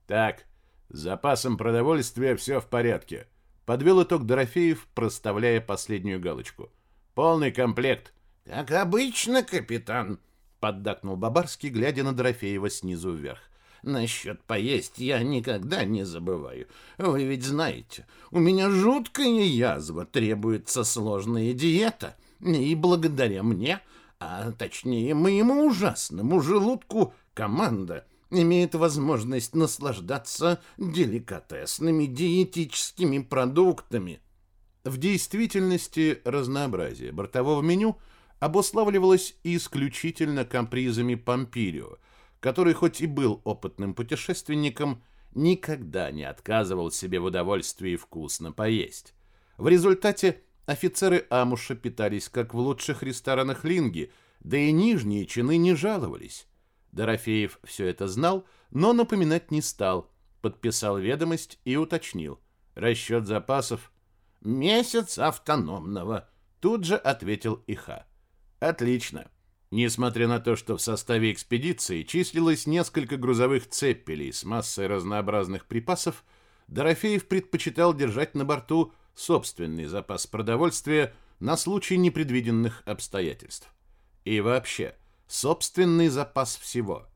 «Так, с запасом продовольствия все в порядке», Подвел итог Дорофеев, проставляя последнюю галочку. «Полный комплект». «Как обычно, капитан», — поддакнул Бабарский, глядя на Дорофеева снизу вверх. «Насчет поесть я никогда не забываю. Вы ведь знаете, у меня жуткая язва, требуется сложная диета. И благодаря мне, а точнее моему ужасному желудку, команда — имеет возможность наслаждаться деликатесными диетическими продуктами. В действительности разнообразие бортового меню обуславливалось исключительно капризами Помпирио, который хоть и был опытным путешественником, никогда не отказывал себе в удовольствии вкусно поесть. В результате офицеры Амуша питались как в лучших ресторанах Линги, да и нижние чины не жаловались. Дорофеев все это знал, но напоминать не стал, подписал ведомость и уточнил. Расчет запасов «Месяц автономного», тут же ответил Иха. «Отлично». Несмотря на то, что в составе экспедиции числилось несколько грузовых цепелей с массой разнообразных припасов, Дорофеев предпочитал держать на борту собственный запас продовольствия на случай непредвиденных обстоятельств. И вообще – собственный запас всего.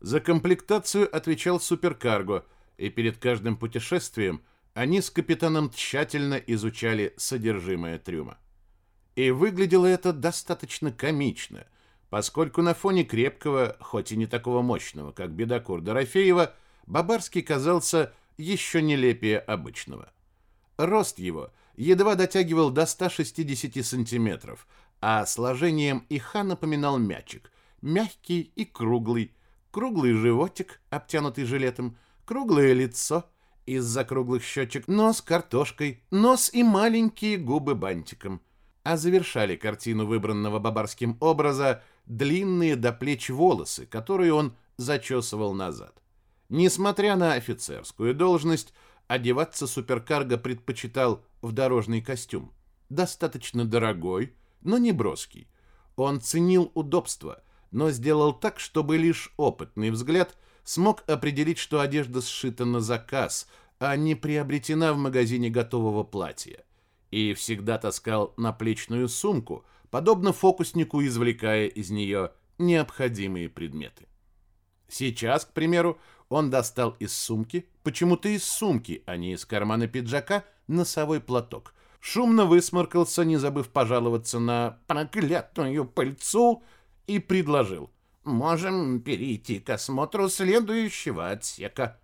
За комплектацию отвечал суперкарго, и перед каждым путешествием они с капитаном тщательно изучали содержимое трюма. И выглядело это достаточно комично, поскольку на фоне крепкого, хоть и не такого мощного, как бедокур Дорофеева, Бабарский казался еще нелепее обычного. Рост его едва дотягивал до 160 сантиметров, а сложением Иха напоминал мячик, мягкий и круглый, круглый животик, обтянутый жилетом, круглое лицо, из-за круглых щечек нос картошкой, нос и маленькие губы бантиком. А завершали картину выбранного бабарским образа длинные до плеч волосы, которые он зачесывал назад. Несмотря на офицерскую должность, одеваться суперкарго предпочитал в дорожный костюм. Достаточно дорогой, но не броский. Он ценил удобство, но сделал так, чтобы лишь опытный взгляд смог определить, что одежда сшита на заказ, а не приобретена в магазине готового платья. И всегда таскал наплечную сумку, подобно фокуснику, извлекая из нее необходимые предметы. Сейчас, к примеру, он достал из сумки, почему-то из сумки, а не из кармана пиджака, носовой платок. Шумно высморкался, не забыв пожаловаться на проклятую пыльцу, и предложил. «Можем перейти к осмотру следующего отсека».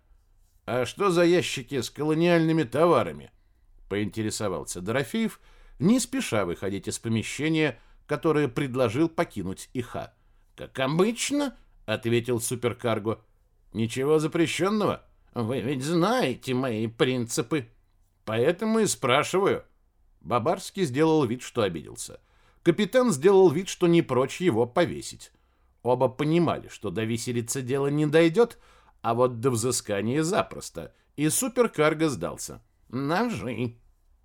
«А что за ящики с колониальными товарами?» — поинтересовался Дорофеев, не спеша выходить из помещения, которое предложил покинуть Иха. «Как обычно», — ответил суперкарго. «Ничего запрещенного?» «Вы ведь знаете мои принципы». «Поэтому и спрашиваю». Бабарский сделал вид, что обиделся. Капитан сделал вид, что не прочь его повесить. Оба понимали, что до виселицы дело не дойдет, а вот до взыскания запросто, и суперкарго сдался. «Ножи».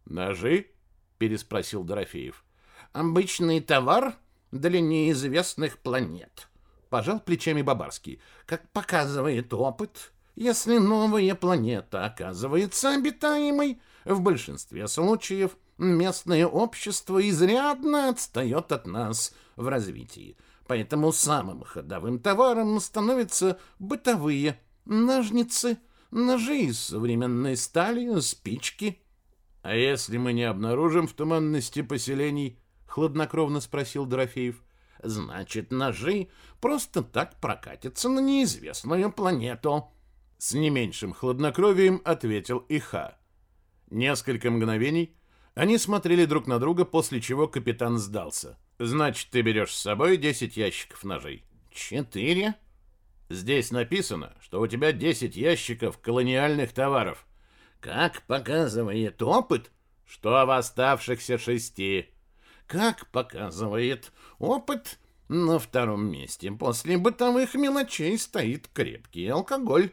«Ножи?» — переспросил Дорофеев. «Обычный товар для неизвестных планет», — пожал плечами Бабарский. «Как показывает опыт, если новая планета оказывается обитаемой, в большинстве случаев местное общество изрядно отстает от нас в развитии. Поэтому самым ходовым товаром становятся бытовые ножницы, ножи из современной стали, спички. — А если мы не обнаружим в туманности поселений? — хладнокровно спросил Дорофеев. — Значит, ножи просто так прокатятся на неизвестную планету. С не меньшим хладнокровием ответил Иха. Несколько мгновений они смотрели друг на друга, после чего капитан сдался. Значит, ты берешь с собой 10 ящиков ножей. Четыре. Здесь написано, что у тебя 10 ящиков колониальных товаров. Как показывает опыт, что в оставшихся шести. Как показывает опыт, на втором месте после бытовых мелочей стоит крепкий алкоголь.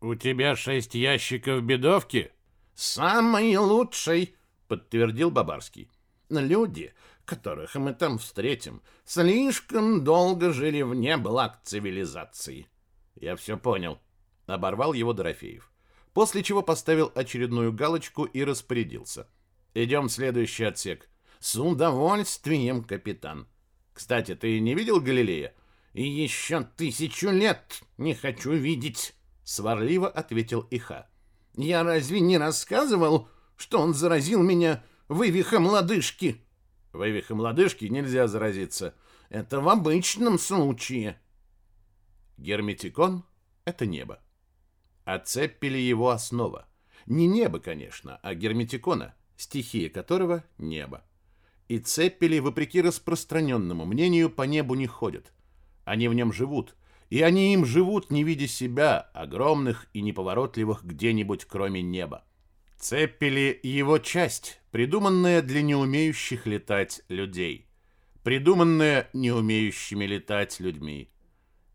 У тебя шесть ящиков бедовки? Самый лучший, подтвердил Бабарский. Люди, которых мы там встретим, слишком долго жили вне благ цивилизации. Я все понял, оборвал его Дорофеев. После чего поставил очередную галочку и распорядился. Идем в следующий отсек. С удовольствием, капитан. Кстати, ты не видел Галилея? И еще тысячу лет не хочу видеть, сварливо ответил Иха. Я разве не рассказывал, что он заразил меня вывихом лодыжки? Вывихом лодыжки нельзя заразиться. Это в обычном случае. Герметикон — это небо. А цеппели его основа. Не небо, конечно, а герметикона, стихия которого — небо. И цеппели, вопреки распространенному мнению, по небу не ходят. Они в нем живут, и они им живут, не видя себя, огромных и неповоротливых где-нибудь кроме неба. Цеппели — его часть, придуманная для неумеющих летать людей, придуманная не умеющими летать людьми.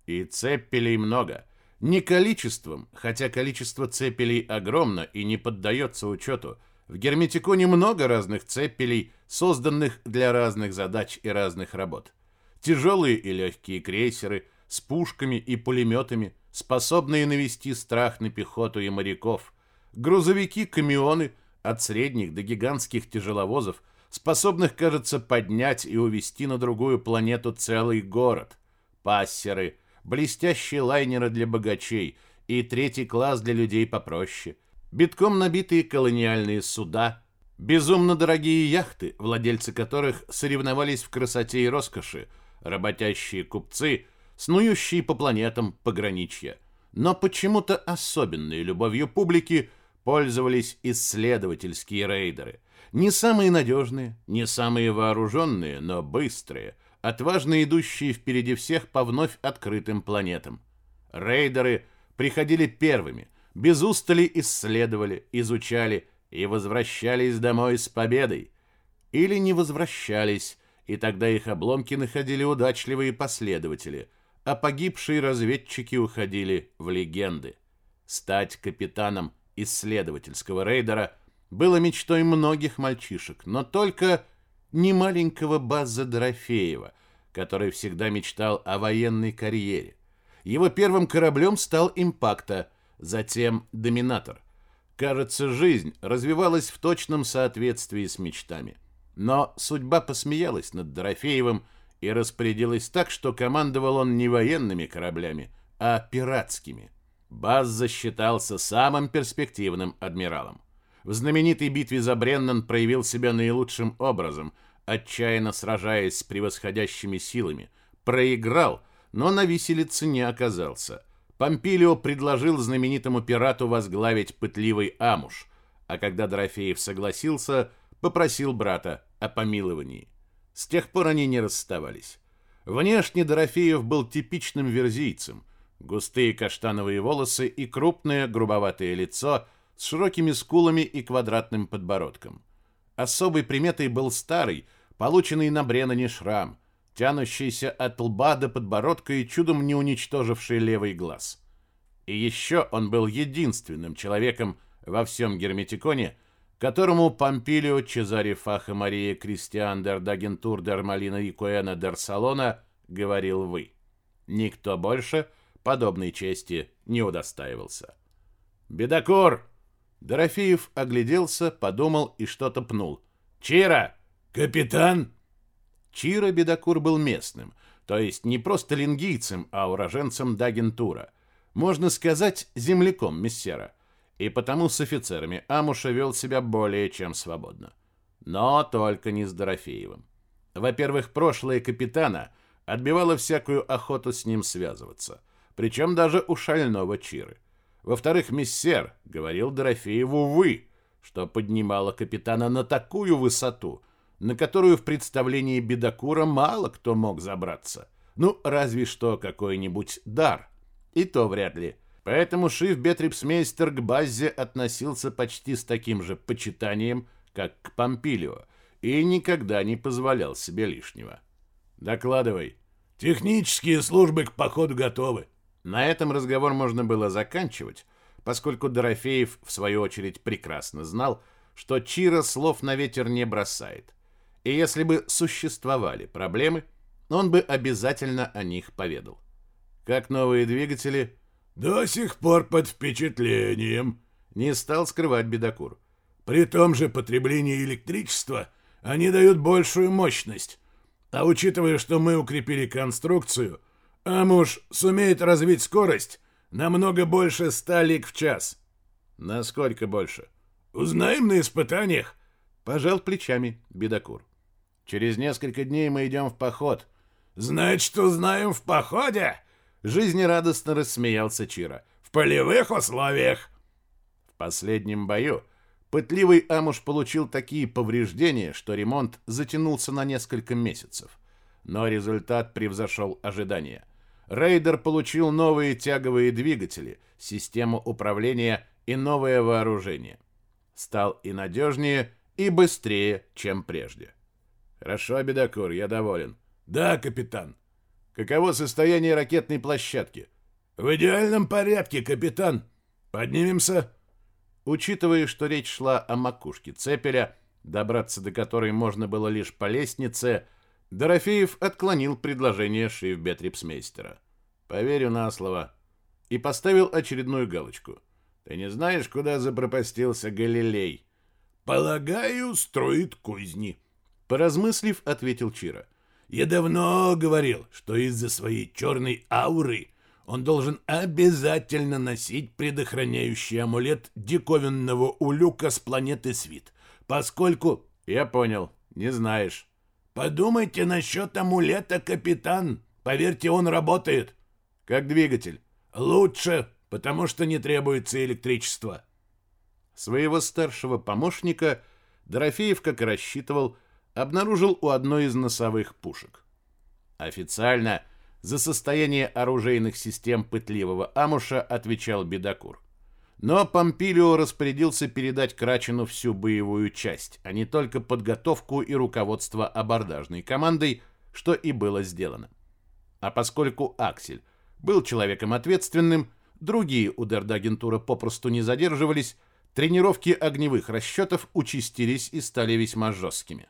И цеппелей много. Не количеством, хотя количество цепелей огромно и не поддается учету. В герметиконе много разных цепелей, созданных для разных задач и разных работ. Тяжелые и легкие крейсеры с пушками и пулеметами, способные навести страх на пехоту и моряков – грузовики-камионы от средних до гигантских тяжеловозов, способных, кажется, поднять и увезти на другую планету целый город, пассеры, блестящие лайнеры для богачей и третий класс для людей попроще, битком набитые колониальные суда, безумно дорогие яхты, владельцы которых соревновались в красоте и роскоши, работящие купцы, снующие по планетам пограничья. Но почему-то особенной любовью публики пользовались исследовательские рейдеры. Не самые надежные, не самые вооруженные, но быстрые, отважно идущие впереди всех по вновь открытым планетам. Рейдеры приходили первыми, без устали исследовали, изучали и возвращались домой с победой. Или не возвращались, и тогда их обломки находили удачливые последователи, а погибшие разведчики уходили в легенды. Стать капитаном исследовательского рейдера было мечтой многих мальчишек, но только не маленького База Дорофеева, который всегда мечтал о военной карьере. Его первым кораблем стал «Импакта», затем «Доминатор». Кажется, жизнь развивалась в точном соответствии с мечтами. Но судьба посмеялась над Дорофеевым и распорядилась так, что командовал он не военными кораблями, а пиратскими. Баз засчитался самым перспективным адмиралом. В знаменитой битве за Бреннан проявил себя наилучшим образом, отчаянно сражаясь с превосходящими силами. Проиграл, но на виселице не оказался. Помпилио предложил знаменитому пирату возглавить пытливый Амуш, а когда Дорофеев согласился, попросил брата о помиловании. С тех пор они не расставались. Внешне Дорофеев был типичным верзийцем. Густые каштановые волосы и крупное грубоватое лицо с широкими скулами и квадратным подбородком. Особой приметой был старый, полученный на Бреннане шрам – тянущийся от лба до подбородка и чудом не уничтоживший левый глаз. И еще он был единственным человеком во всем Герметиконе, которому Помпилио Чезаре Фаха Мария Кристиан дер Дагентур дер Малина и дер Салона говорил «вы». Никто больше подобной чести не удостаивался. «Бедокур!» Дорофеев огляделся, подумал и что-то пнул. «Чира!» «Капитан!» Чиро Бедокур был местным, то есть не просто лингийцем, а уроженцем Дагентура. Можно сказать, земляком Мессера. И потому с офицерами Амуша вел себя более чем свободно. Но только не с Дорофеевым. Во-первых, прошлое капитана отбивало всякую охоту с ним связываться, причем даже у шального Чиры. Во-вторых, мессер говорил Дорофееву «вы», что поднимало капитана на такую высоту, на которую в представлении бедокура мало кто мог забраться. Ну, разве что какой-нибудь дар. И то вряд ли. Поэтому Шиф Бетрипсмейстер к Баззе относился почти с таким же почитанием, как к Помпилио, и никогда не позволял себе лишнего. «Докладывай». «Технические службы к походу готовы». На этом разговор можно было заканчивать, поскольку Дорофеев, в свою очередь, прекрасно знал, что Чира слов на ветер не бросает. И если бы существовали проблемы, он бы обязательно о них поведал. Как новые двигатели... До сих пор под впечатлением, не стал скрывать бедокур. При том же потреблении электричества они дают большую мощность. А учитывая, что мы укрепили конструкцию, Амуш сумеет развить скорость намного больше ста лиг в час. Насколько больше? Узнаем на испытаниях. Пожал плечами бедокур. Через несколько дней мы идем в поход. Значит, узнаем в походе? Жизнерадостно рассмеялся Чира. В полевых условиях. В последнем бою пытливый Амуш получил такие повреждения, что ремонт затянулся на несколько месяцев. Но результат превзошел ожидания. Рейдер получил новые тяговые двигатели, систему управления и новое вооружение. Стал и надежнее, и быстрее, чем прежде. Хорошо, Бедокур, я доволен. Да, капитан. Каково состояние ракетной площадки? В идеальном порядке, капитан. Поднимемся. Учитывая, что речь шла о макушке цепеля, добраться до которой можно было лишь по лестнице, Дорофеев отклонил предложение шифбетрипсмейстера. «Поверю на слово». И поставил очередную галочку. «Ты не знаешь, куда запропастился Галилей?» «Полагаю, строит кузни», Поразмыслив, ответил Чира. «Я давно говорил, что из-за своей черной ауры он должен обязательно носить предохраняющий амулет диковинного улюка с планеты Свит, поскольку...» «Я понял, не знаешь». «Подумайте насчет амулета, капитан. Поверьте, он работает». «Как двигатель?» «Лучше, потому что не требуется электричество». Своего старшего помощника Дорофеев, как и рассчитывал, обнаружил у одной из носовых пушек. Официально за состояние оружейных систем пытливого Амуша отвечал Бедокур. Но Помпилио распорядился передать Крачену всю боевую часть, а не только подготовку и руководство абордажной командой, что и было сделано. А поскольку Аксель был человеком ответственным, другие у Дердагентура попросту не задерживались, Тренировки огневых расчетов участились и стали весьма жесткими.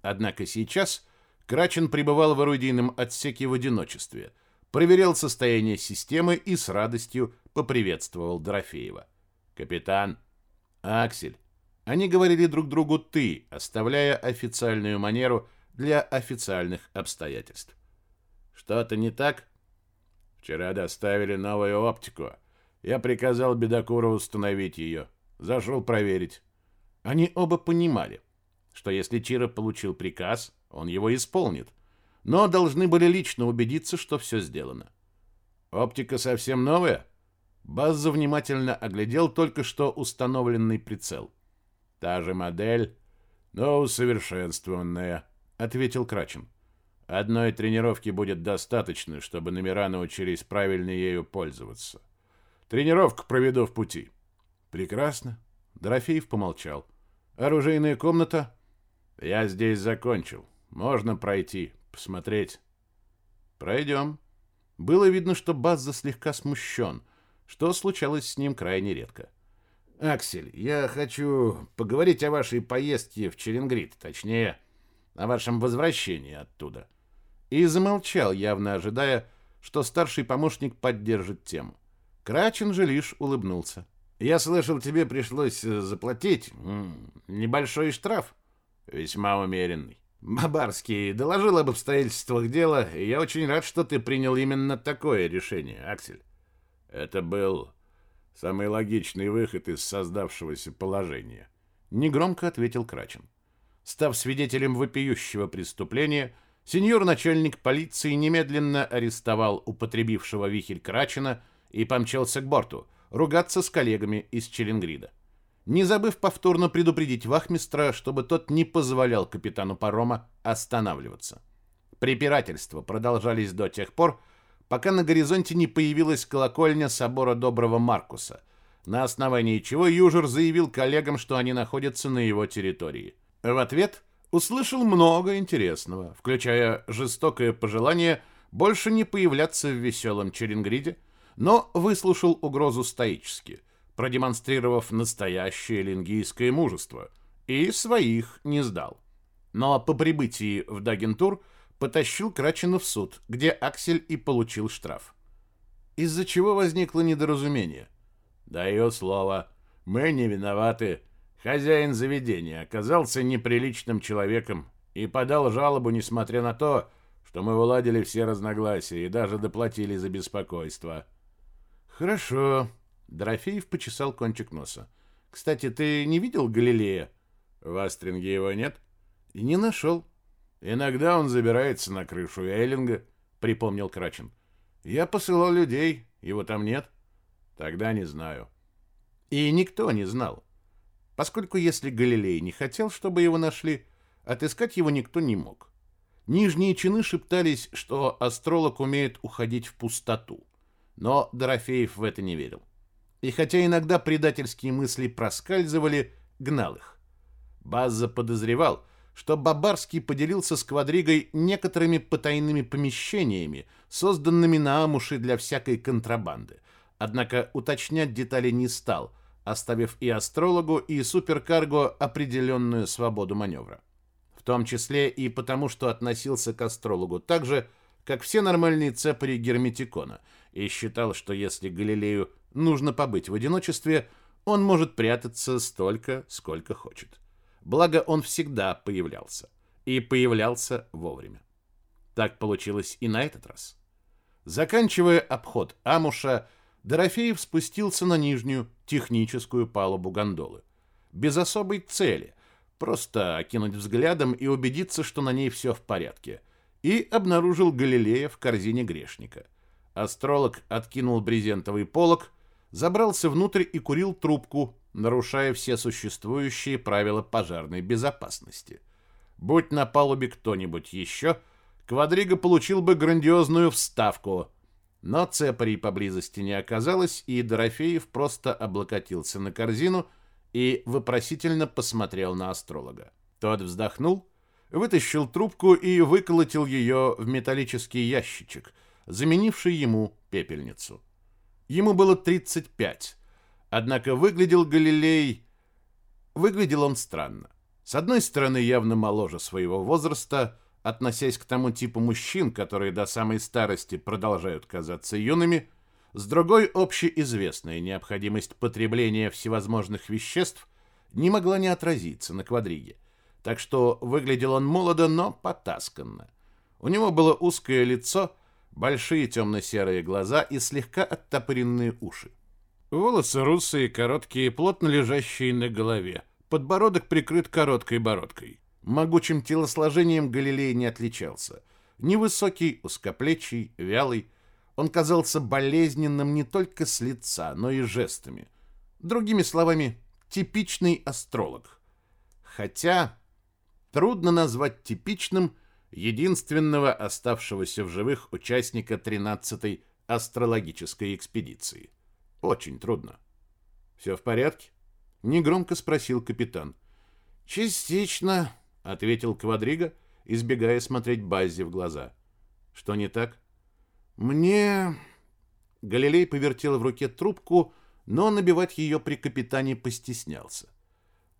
Однако сейчас Крачен пребывал в орудийном отсеке в одиночестве, проверял состояние системы и с радостью поприветствовал Дорофеева. «Капитан, Аксель». Они говорили друг другу «ты», оставляя официальную манеру для официальных обстоятельств. «Что-то не так?» «Вчера доставили новую оптику. Я приказал Бедокуру установить ее. Зашел проверить». Они оба понимали, что если Чиро получил приказ, он его исполнит, но должны были лично убедиться, что все сделано. Оптика совсем новая? Базза внимательно оглядел только что установленный прицел. Та же модель, но усовершенствованная, ответил Крачин. Одной тренировки будет достаточно, чтобы номера научились правильно ею пользоваться. Тренировку проведу в пути. Прекрасно. Дорофеев помолчал. Оружейная комната? Я здесь закончил. Можно пройти, посмотреть. Пройдем. Было видно, что Базза слегка смущен, что случалось с ним крайне редко. Аксель, я хочу поговорить о вашей поездке в Черенгрид, точнее, о вашем возвращении оттуда. И замолчал, явно ожидая, что старший помощник поддержит тему. Крачин же лишь улыбнулся. Я слышал, тебе пришлось заплатить небольшой штраф, весьма умеренный. Бабарский доложил об обстоятельствах дела, и я очень рад, что ты принял именно такое решение, Аксель. Это был самый логичный выход из создавшегося положения, негромко ответил Крачин. Став свидетелем вопиющего преступления, сеньор-начальник полиции немедленно арестовал употребившего вихель Крачина и помчался к борту, ругаться с коллегами из Челенгрида не забыв повторно предупредить вахмистра, чтобы тот не позволял капитану парома останавливаться. Препирательства продолжались до тех пор, пока на горизонте не появилась колокольня собора Доброго Маркуса, на основании чего Южер заявил коллегам, что они находятся на его территории. В ответ услышал много интересного, включая жестокое пожелание больше не появляться в веселом Черенгриде, но выслушал угрозу стоически – продемонстрировав настоящее лингийское мужество, и своих не сдал. Но по прибытии в Дагентур потащил Крачина в суд, где Аксель и получил штраф. Из-за чего возникло недоразумение. Даю слово, мы не виноваты. Хозяин заведения оказался неприличным человеком и подал жалобу, несмотря на то, что мы уладили все разногласия и даже доплатили за беспокойство. Хорошо, Дорофеев почесал кончик носа. «Кстати, ты не видел Галилея?» «В Астринге его нет?» «И не нашел». «Иногда он забирается на крышу Эйлинга», — припомнил Крачин. «Я посылал людей, его там нет». «Тогда не знаю». И никто не знал. Поскольку если Галилей не хотел, чтобы его нашли, отыскать его никто не мог. Нижние чины шептались, что астролог умеет уходить в пустоту. Но Дорофеев в это не верил и хотя иногда предательские мысли проскальзывали, гнал их. База подозревал, что Бабарский поделился с квадригой некоторыми потайными помещениями, созданными на Амуше для всякой контрабанды. Однако уточнять детали не стал, оставив и астрологу, и суперкарго определенную свободу маневра. В том числе и потому, что относился к астрологу так же, как все нормальные цепари герметикона, и считал, что если Галилею нужно побыть в одиночестве, он может прятаться столько, сколько хочет. Благо, он всегда появлялся. И появлялся вовремя. Так получилось и на этот раз. Заканчивая обход Амуша, Дорофеев спустился на нижнюю техническую палубу гондолы. Без особой цели, просто окинуть взглядом и убедиться, что на ней все в порядке. И обнаружил Галилея в корзине грешника. Астролог откинул брезентовый полог, забрался внутрь и курил трубку, нарушая все существующие правила пожарной безопасности. Будь на палубе кто-нибудь еще, Квадриго получил бы грандиозную вставку. Но цепарей поблизости не оказалось, и Дорофеев просто облокотился на корзину и вопросительно посмотрел на астролога. Тот вздохнул, вытащил трубку и выколотил ее в металлический ящичек, заменивший ему пепельницу. Ему было 35, Однако выглядел Галилей... Выглядел он странно. С одной стороны, явно моложе своего возраста, относясь к тому типу мужчин, которые до самой старости продолжают казаться юными, с другой общеизвестная необходимость потребления всевозможных веществ не могла не отразиться на квадриге. Так что выглядел он молодо, но потасканно. У него было узкое лицо, большие темно-серые глаза и слегка оттопыренные уши. Волосы русые, короткие, плотно лежащие на голове. Подбородок прикрыт короткой бородкой. Могучим телосложением Галилей не отличался. Невысокий, узкоплечий, вялый. Он казался болезненным не только с лица, но и жестами. Другими словами, типичный астролог. Хотя трудно назвать типичным единственного оставшегося в живых участника 13-й астрологической экспедиции. Очень трудно. «Все в порядке?» — негромко спросил капитан. «Частично», — ответил Квадриго, избегая смотреть Баззи в глаза. «Что не так?» «Мне...» Галилей повертел в руке трубку, но набивать ее при капитане постеснялся.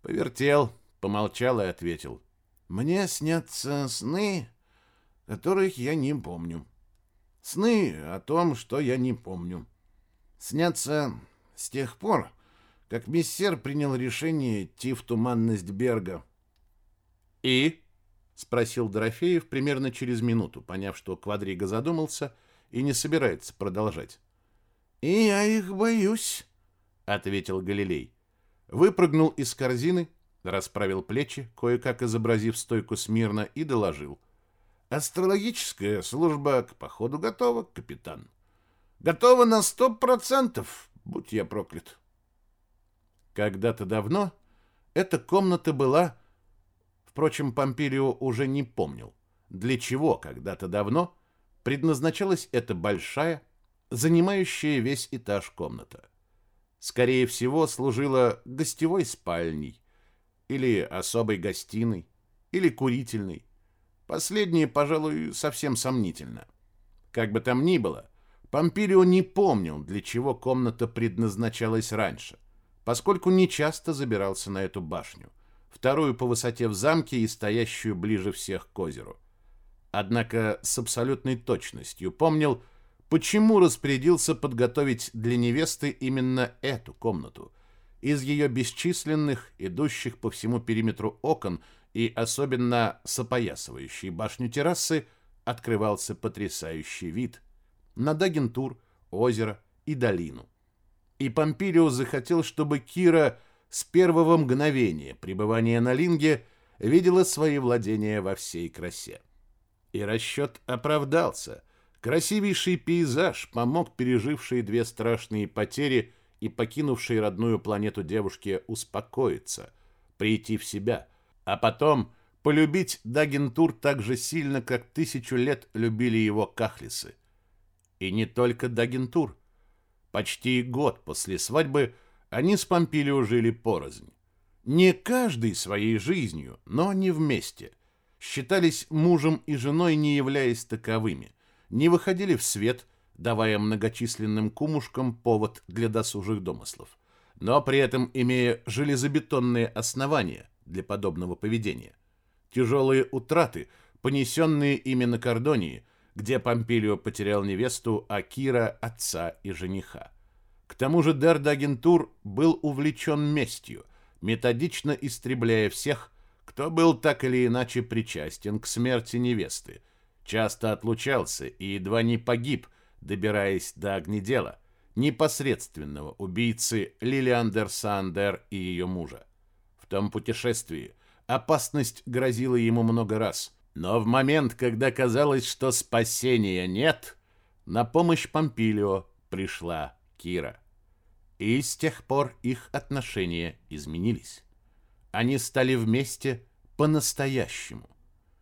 Повертел, помолчал и ответил. «Мне снятся сны, которых я не помню. Сны о том, что я не помню. Снятся с тех пор, как мессер принял решение идти в туманность Берга». «И?» — спросил Дорофеев примерно через минуту, поняв, что Квадриго задумался и не собирается продолжать. «И я их боюсь», — ответил Галилей. Выпрыгнул из корзины, расправил плечи, кое-как изобразив стойку смирно, и доложил. «Астрологическая служба к походу готова, капитан. Готова на сто процентов, будь я проклят». Когда-то давно эта комната была Впрочем, Помпилио уже не помнил, для чего когда-то давно предназначалась эта большая, занимающая весь этаж комната. Скорее всего, служила гостевой спальней, или особой гостиной, или курительной. Последнее, пожалуй, совсем сомнительно. Как бы там ни было, Помпилио не помнил, для чего комната предназначалась раньше, поскольку не часто забирался на эту башню – вторую по высоте в замке и стоящую ближе всех к озеру. Однако с абсолютной точностью помнил, почему распорядился подготовить для невесты именно эту комнату. Из ее бесчисленных, идущих по всему периметру окон и особенно с опоясывающей башню террасы, открывался потрясающий вид на Дагентур, озеро и долину. И Помпилио захотел, чтобы Кира с первого мгновения пребывания на Линге видела свои владения во всей красе. И расчет оправдался. Красивейший пейзаж помог пережившей две страшные потери и покинувшей родную планету девушке успокоиться, прийти в себя, а потом полюбить Дагентур так же сильно, как тысячу лет любили его кахлисы. И не только Дагентур. Почти год после свадьбы – они с Помпилио жили порознь. Не каждый своей жизнью, но не вместе. Считались мужем и женой, не являясь таковыми. Не выходили в свет, давая многочисленным кумушкам повод для досужих домыслов. Но при этом имея железобетонные основания для подобного поведения. Тяжелые утраты, понесенные ими на Кордонии, где Помпилио потерял невесту, а Кира – отца и жениха. К тому же Дердагентур был увлечен местью, методично истребляя всех, кто был так или иначе причастен к смерти невесты. Часто отлучался и едва не погиб, добираясь до огнедела, непосредственного убийцы Лилиандер Сандер и ее мужа. В том путешествии опасность грозила ему много раз, но в момент, когда казалось, что спасения нет, на помощь Помпилио пришла Кира. И с тех пор их отношения изменились. Они стали вместе по-настоящему.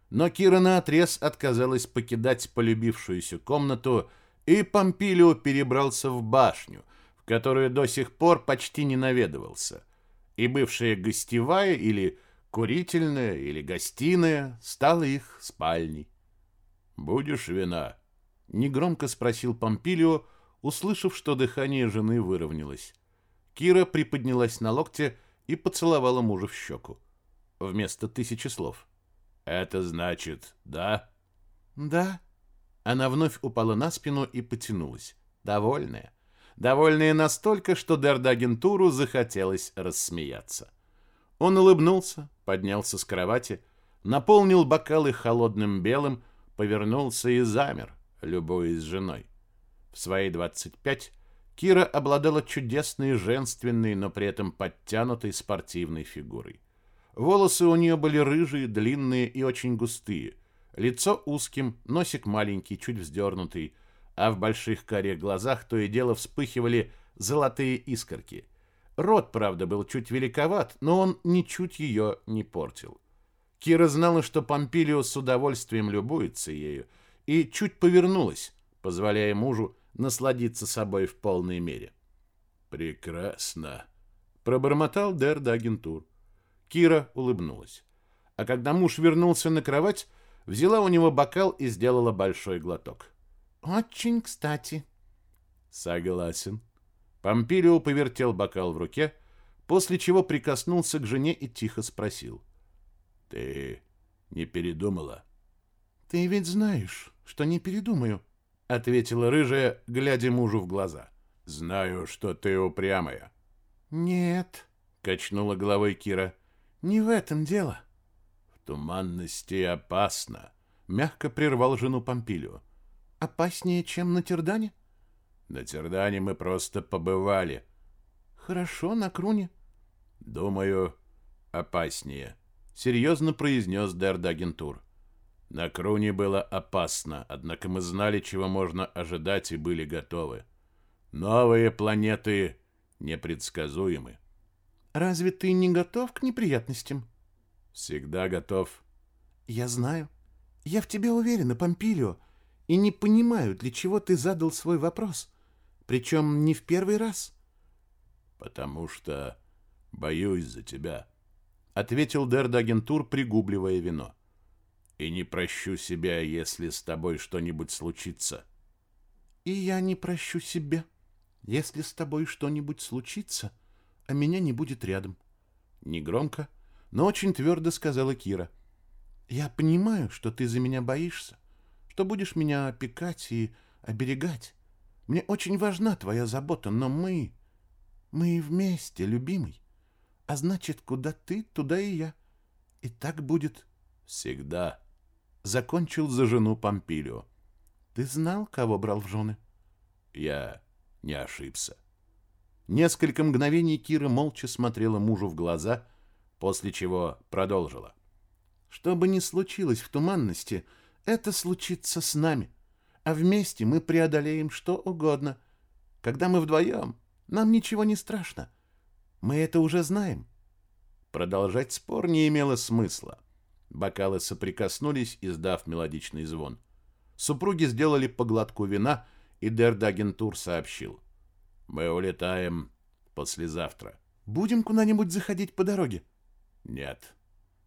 Но Кира наотрез отказалась покидать полюбившуюся комнату, и Помпилио перебрался в башню, в которую до сих пор почти не наведывался. И бывшая гостевая или курительная или гостиная стала их спальней. «Будешь вина?» — негромко спросил Помпилио, услышав, что дыхание жены выровнялось. Кира приподнялась на локте и поцеловала мужа в щеку. Вместо тысячи слов. «Это значит, да?» «Да». Она вновь упала на спину и потянулась. Довольная. Довольная настолько, что Дердагентуру захотелось рассмеяться. Он улыбнулся, поднялся с кровати, наполнил бокалы холодным белым, повернулся и замер, любуясь женой. В свои 25 Кира обладала чудесной женственной, но при этом подтянутой спортивной фигурой. Волосы у нее были рыжие, длинные и очень густые. Лицо узким, носик маленький, чуть вздернутый, а в больших карих глазах то и дело вспыхивали золотые искорки. Рот, правда, был чуть великоват, но он ничуть ее не портил. Кира знала, что Помпилио с удовольствием любуется ею, и чуть повернулась, позволяя мужу насладиться собой в полной мере. «Прекрасно!» — пробормотал Дер Дагентур. Кира улыбнулась. А когда муж вернулся на кровать, взяла у него бокал и сделала большой глоток. «Очень кстати». «Согласен». Помпилио повертел бокал в руке, после чего прикоснулся к жене и тихо спросил. «Ты не передумала?» «Ты ведь знаешь, что не передумаю», — ответила рыжая, глядя мужу в глаза. «Знаю, что ты упрямая». «Нет», — качнула головой Кира, — «не в этом дело». «В туманности опасно», — мягко прервал жену Помпилио. «Опаснее, чем на Тердане?» «На Тердане мы просто побывали». «Хорошо, на Круне». «Думаю, опаснее», — серьезно произнес Дердагентур. На Круне было опасно, однако мы знали, чего можно ожидать и были готовы. Новые планеты непредсказуемы. Разве ты не готов к неприятностям? Всегда готов. Я знаю. Я в тебе уверена, Помпилио, и не понимаю, для чего ты задал свой вопрос. Причем не в первый раз. Потому что боюсь за тебя, — ответил Дердагентур, пригубливая вино и не прощу себя, если с тобой что-нибудь случится. И я не прощу себя, если с тобой что-нибудь случится, а меня не будет рядом. Негромко, но очень твердо сказала Кира. Я понимаю, что ты за меня боишься, что будешь меня опекать и оберегать. Мне очень важна твоя забота, но мы... Мы вместе, любимый. А значит, куда ты, туда и я. И так будет всегда закончил за жену Помпилио. Ты знал, кого брал в жены? Я не ошибся. Несколько мгновений Кира молча смотрела мужу в глаза, после чего продолжила. Что бы ни случилось в туманности, это случится с нами, а вместе мы преодолеем что угодно. Когда мы вдвоем, нам ничего не страшно. Мы это уже знаем. Продолжать спор не имело смысла. Бокалы соприкоснулись, издав мелодичный звон. Супруги сделали поглотку вина, и Дердагентур сообщил. «Мы улетаем послезавтра». «Будем куда-нибудь заходить по дороге?» «Нет.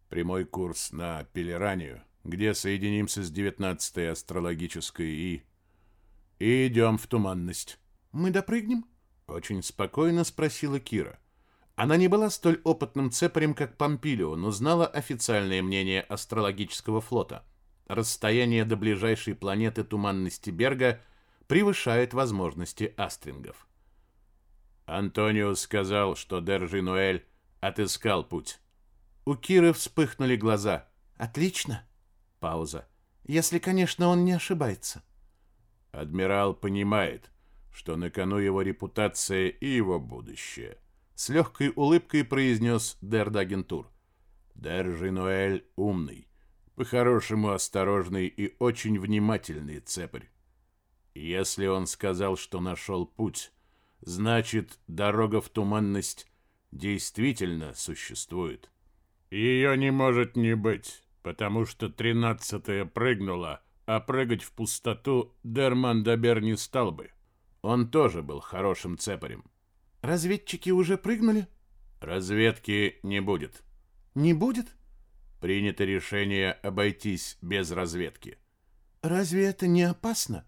Прямой курс на Пелеранию, где соединимся с девятнадцатой астрологической и... и идем в туманность». «Мы допрыгнем?» — очень спокойно спросила Кира. Она не была столь опытным цепарем, как Помпилио, но знала официальное мнение астрологического флота. Расстояние до ближайшей планеты туманности Берга превышает возможности астрингов. Антониус сказал, что Держи Нуэль отыскал путь. У Киры вспыхнули глаза. «Отлично!» Пауза. «Если, конечно, он не ошибается». Адмирал понимает, что на кону его репутация и его будущее. С легкой улыбкой произнес Дердагентур. Держи Ноэль умный, по-хорошему осторожный и очень внимательный цепарь. Если он сказал, что нашел путь, значит, дорога в туманность действительно существует. Ее не может не быть, потому что тринадцатая прыгнула, а прыгать в пустоту Дерман Дабер не стал бы. Он тоже был хорошим цепарем. Разведчики уже прыгнули? Разведки не будет. Не будет? Принято решение обойтись без разведки. Разве это не опасно?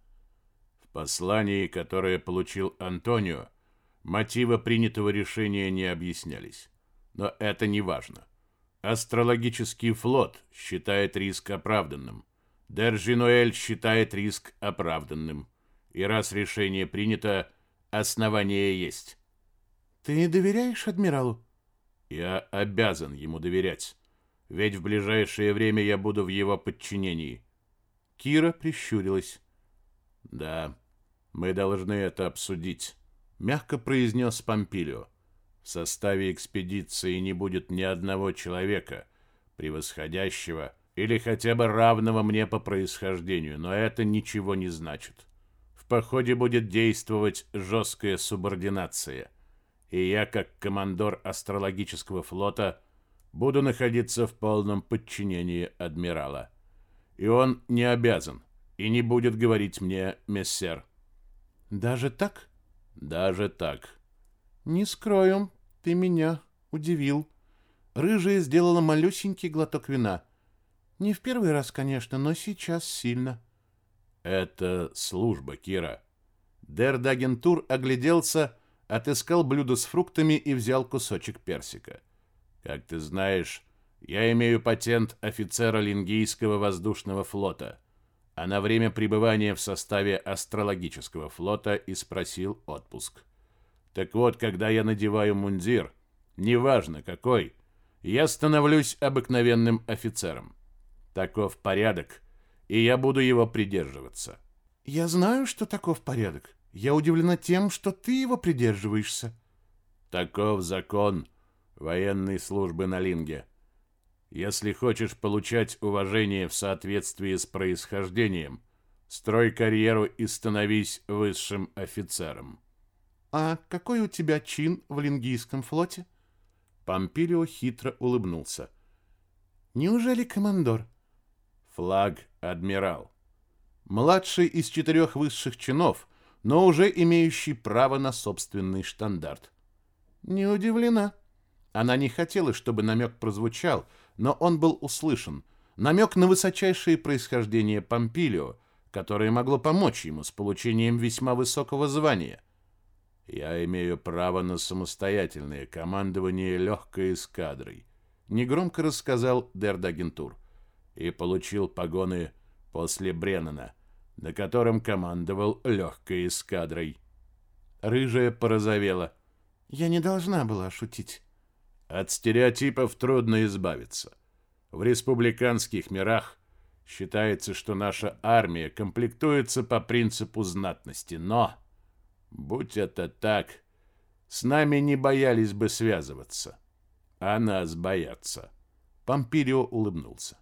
В послании, которое получил Антонио, Мотивы принятого решения не объяснялись. Но это не важно. Астрологический флот считает риск оправданным. Держинуэль считает риск оправданным. И раз решение принято, основания есть. Ты доверяешь адмиралу? Я обязан ему доверять. Ведь в ближайшее время я буду в его подчинении. Кира прищурилась. Да, мы должны это обсудить, мягко произнес Помпилио. В составе экспедиции не будет ни одного человека, превосходящего или хотя бы равного мне по происхождению, но это ничего не значит. В походе будет действовать жесткая субординация, и я, как командор астрологического флота, буду находиться в полном подчинении адмирала. И он не обязан и не будет говорить мне «мессер». Даже так? Даже так. Не скрою, ты меня удивил. Рыжая сделала малюсенький глоток вина. Не в первый раз, конечно, но сейчас сильно. Это служба, Кира. Дердагентур огляделся, отыскал блюдо с фруктами и взял кусочек персика. Как ты знаешь, я имею патент офицера Лингийского воздушного флота, а на время пребывания в составе астрологического флота и спросил отпуск. Так вот, когда я надеваю мундир, неважно какой, я становлюсь обыкновенным офицером. Таков порядок, и я буду его придерживаться. Я знаю, что таков порядок. Я удивлена тем, что ты его придерживаешься. Таков закон военной службы на Линге. Если хочешь получать уважение в соответствии с происхождением, строй карьеру и становись высшим офицером. «А какой у тебя чин в Лингийском флоте?» Помпилио хитро улыбнулся. «Неужели командор?» «Флаг адмирал». Младший из четырех высших чинов, но уже имеющий право на собственный штандарт. «Не удивлена». Она не хотела, чтобы намек прозвучал, но он был услышан. Намек на высочайшее происхождение Помпилио, которое могло помочь ему с получением весьма высокого звания. Я имею право на самостоятельное командование легкой эскадрой, негромко рассказал Дердагентур, и получил погоны после Бреннана, на котором командовал легкой эскадрой. Рыжая порозовела. Я не должна была шутить. От стереотипов трудно избавиться. В республиканских мирах считается, что наша армия комплектуется по принципу знатности, но Будь это так, с нами не боялись бы связываться, а нас боятся. Помпилио улыбнулся.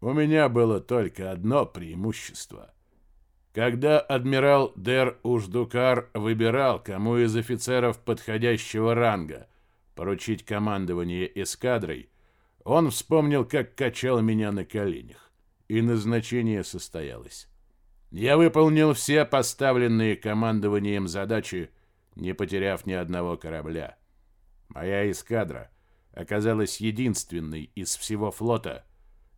У меня было только одно преимущество. Когда адмирал Дер Уждукар выбирал, кому из офицеров подходящего ранга поручить командование эскадрой, он вспомнил, как качал меня на коленях, и назначение состоялось. Я выполнил все поставленные командованием задачи, не потеряв ни одного корабля. Моя эскадра оказалась единственной из всего флота,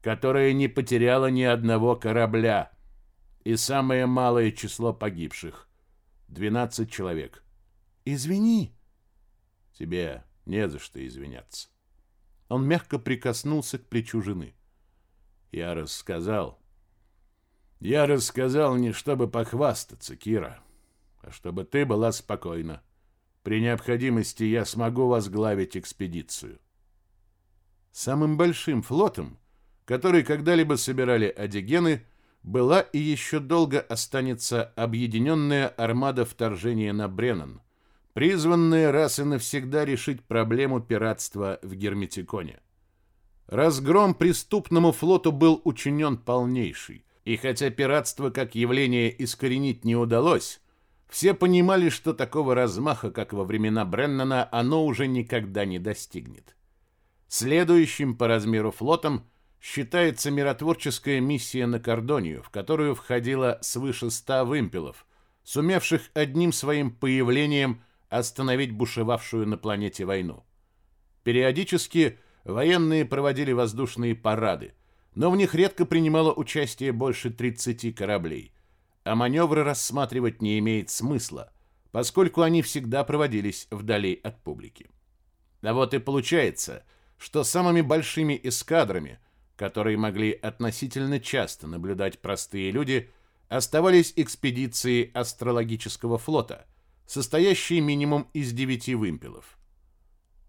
которая не потеряла ни одного корабля, и самое малое число погибших — 12 человек. «Извини». «Тебе не за что извиняться». Он мягко прикоснулся к плечу жены. «Я рассказал, я рассказал не чтобы похвастаться, Кира, а чтобы ты была спокойна. При необходимости я смогу возглавить экспедицию. Самым большим флотом, который когда-либо собирали адигены, была и еще долго останется объединенная армада вторжения на Бреннан, призванная раз и навсегда решить проблему пиратства в Герметиконе. Разгром преступному флоту был учинен полнейший, и хотя пиратство как явление искоренить не удалось, все понимали, что такого размаха, как во времена Бреннана, оно уже никогда не достигнет. Следующим по размеру флотом считается миротворческая миссия на Кордонию, в которую входило свыше ста вымпелов, сумевших одним своим появлением остановить бушевавшую на планете войну. Периодически военные проводили воздушные парады, но в них редко принимало участие больше 30 кораблей, а маневры рассматривать не имеет смысла, поскольку они всегда проводились вдали от публики. А вот и получается, что самыми большими эскадрами, которые могли относительно часто наблюдать простые люди, оставались экспедиции астрологического флота, состоящие минимум из девяти вымпелов.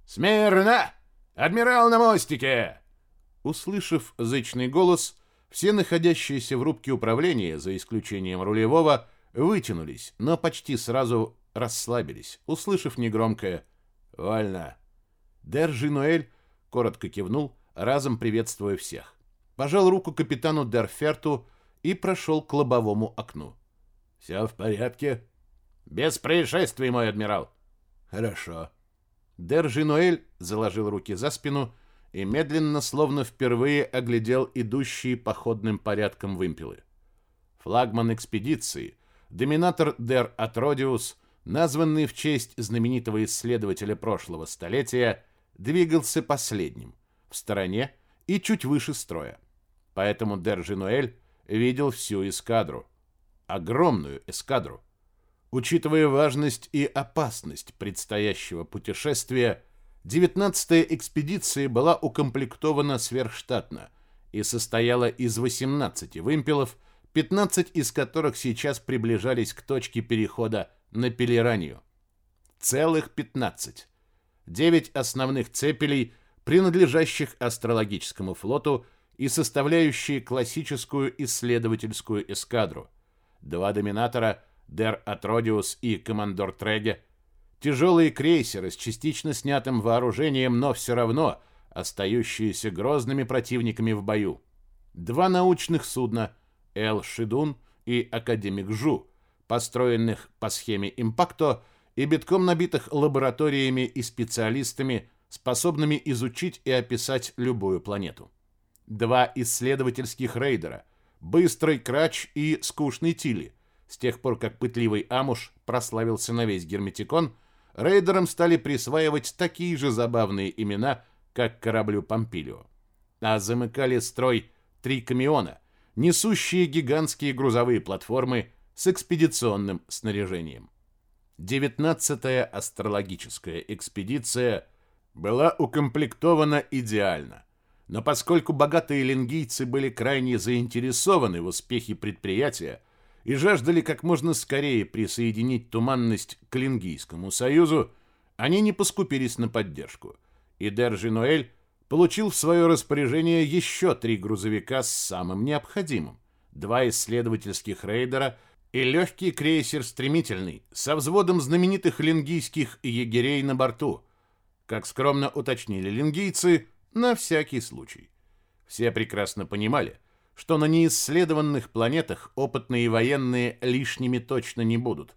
«Смирно! Адмирал на мостике!» Услышав зычный голос, все находящиеся в рубке управления, за исключением рулевого, вытянулись, но почти сразу расслабились, услышав негромкое «Вольно». Дер Жинуэль коротко кивнул, разом приветствуя всех. Пожал руку капитану Дерферту и прошел к лобовому окну. «Все в порядке?» «Без происшествий, мой адмирал». «Хорошо». Дер Жинуэль заложил руки за спину и медленно, словно впервые, оглядел идущие походным порядком вымпелы. Флагман экспедиции, доминатор Дер Атродиус, названный в честь знаменитого исследователя прошлого столетия, двигался последним, в стороне и чуть выше строя. Поэтому Дер Жинуэль видел всю эскадру. Огромную эскадру. Учитывая важность и опасность предстоящего путешествия, 19-я экспедиция была укомплектована сверхштатно и состояла из 18 вымпелов, 15 из которых сейчас приближались к точке перехода на Пелеранию. Целых 15. 9 основных цепелей, принадлежащих астрологическому флоту и составляющие классическую исследовательскую эскадру. Два доминатора, Дер Атродиус и Командор Треге – Тяжелые крейсеры с частично снятым вооружением, но все равно остающиеся грозными противниками в бою. Два научных судна «Эл Шидун» и «Академик Жу», построенных по схеме «Импакто» и битком набитых лабораториями и специалистами, способными изучить и описать любую планету. Два исследовательских рейдера «Быстрый Крач» и «Скучный Тили», с тех пор, как пытливый Амуш прославился на весь Герметикон – рейдерам стали присваивать такие же забавные имена, как кораблю Помпилио. А замыкали строй три камиона, несущие гигантские грузовые платформы с экспедиционным снаряжением. Девятнадцатая астрологическая экспедиция была укомплектована идеально, но поскольку богатые ленгийцы были крайне заинтересованы в успехе предприятия, и жаждали как можно скорее присоединить Туманность к Лингийскому союзу, они не поскупились на поддержку, и Держи получил в свое распоряжение еще три грузовика с самым необходимым, два исследовательских рейдера и легкий крейсер «Стремительный» со взводом знаменитых лингийских егерей на борту, как скромно уточнили лингийцы, на всякий случай. Все прекрасно понимали – что на неисследованных планетах опытные военные лишними точно не будут,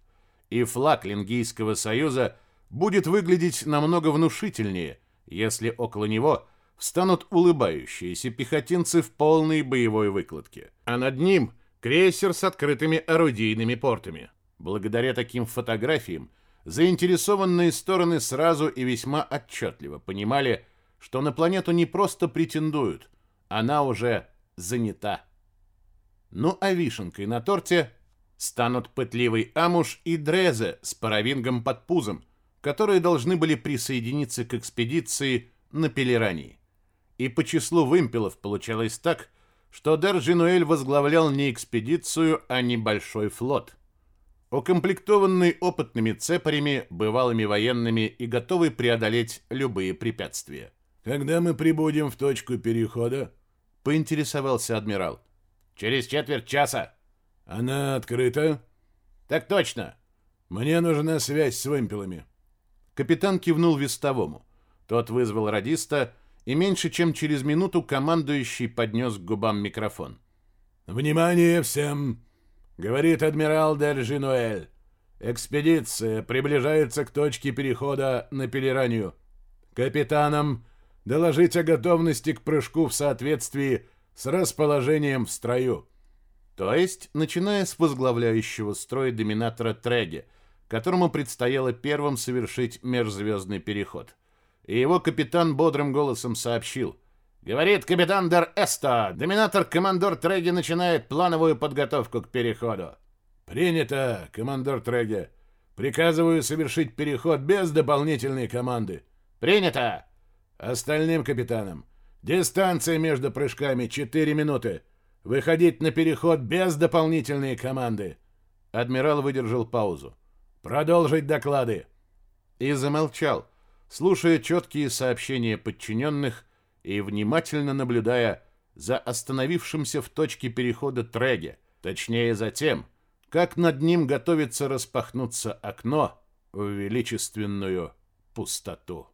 и флаг Лингийского союза будет выглядеть намного внушительнее, если около него встанут улыбающиеся пехотинцы в полной боевой выкладке, а над ним крейсер с открытыми орудийными портами. Благодаря таким фотографиям заинтересованные стороны сразу и весьма отчетливо понимали, что на планету не просто претендуют, она уже занята. Ну а вишенкой на торте станут пытливый Амуш и Дрезе с паровингом под пузом, которые должны были присоединиться к экспедиции на Пелерании. И по числу вымпелов получалось так, что Держинуэль возглавлял не экспедицию, а небольшой флот. Укомплектованный опытными цепарями, бывалыми военными и готовый преодолеть любые препятствия. «Когда мы прибудем в точку перехода?» Поинтересовался адмирал. Через четверть часа. Она открыта? Так точно. Мне нужна связь с вымпелами. Капитан кивнул вестовому. Тот вызвал радиста, и меньше чем через минуту командующий поднес к губам микрофон. «Внимание всем!» — говорит адмирал Дельжинуэль. «Экспедиция приближается к точке перехода на Пелеранию. Капитанам доложить о готовности к прыжку в соответствии с расположением в строю. То есть, начиная с возглавляющего строй доминатора Треги, которому предстояло первым совершить межзвездный переход. И его капитан бодрым голосом сообщил. «Говорит капитан Дер Эсто, доминатор-командор Треги начинает плановую подготовку к переходу». «Принято, командор Треги. Приказываю совершить переход без дополнительной команды. Принято! Остальным капитанам. Дистанция между прыжками 4 минуты. Выходить на переход без дополнительной команды. Адмирал выдержал паузу. Продолжить доклады. И замолчал, слушая четкие сообщения подчиненных и внимательно наблюдая за остановившимся в точке перехода Треге, точнее за тем, как над ним готовится распахнуться окно в величественную пустоту.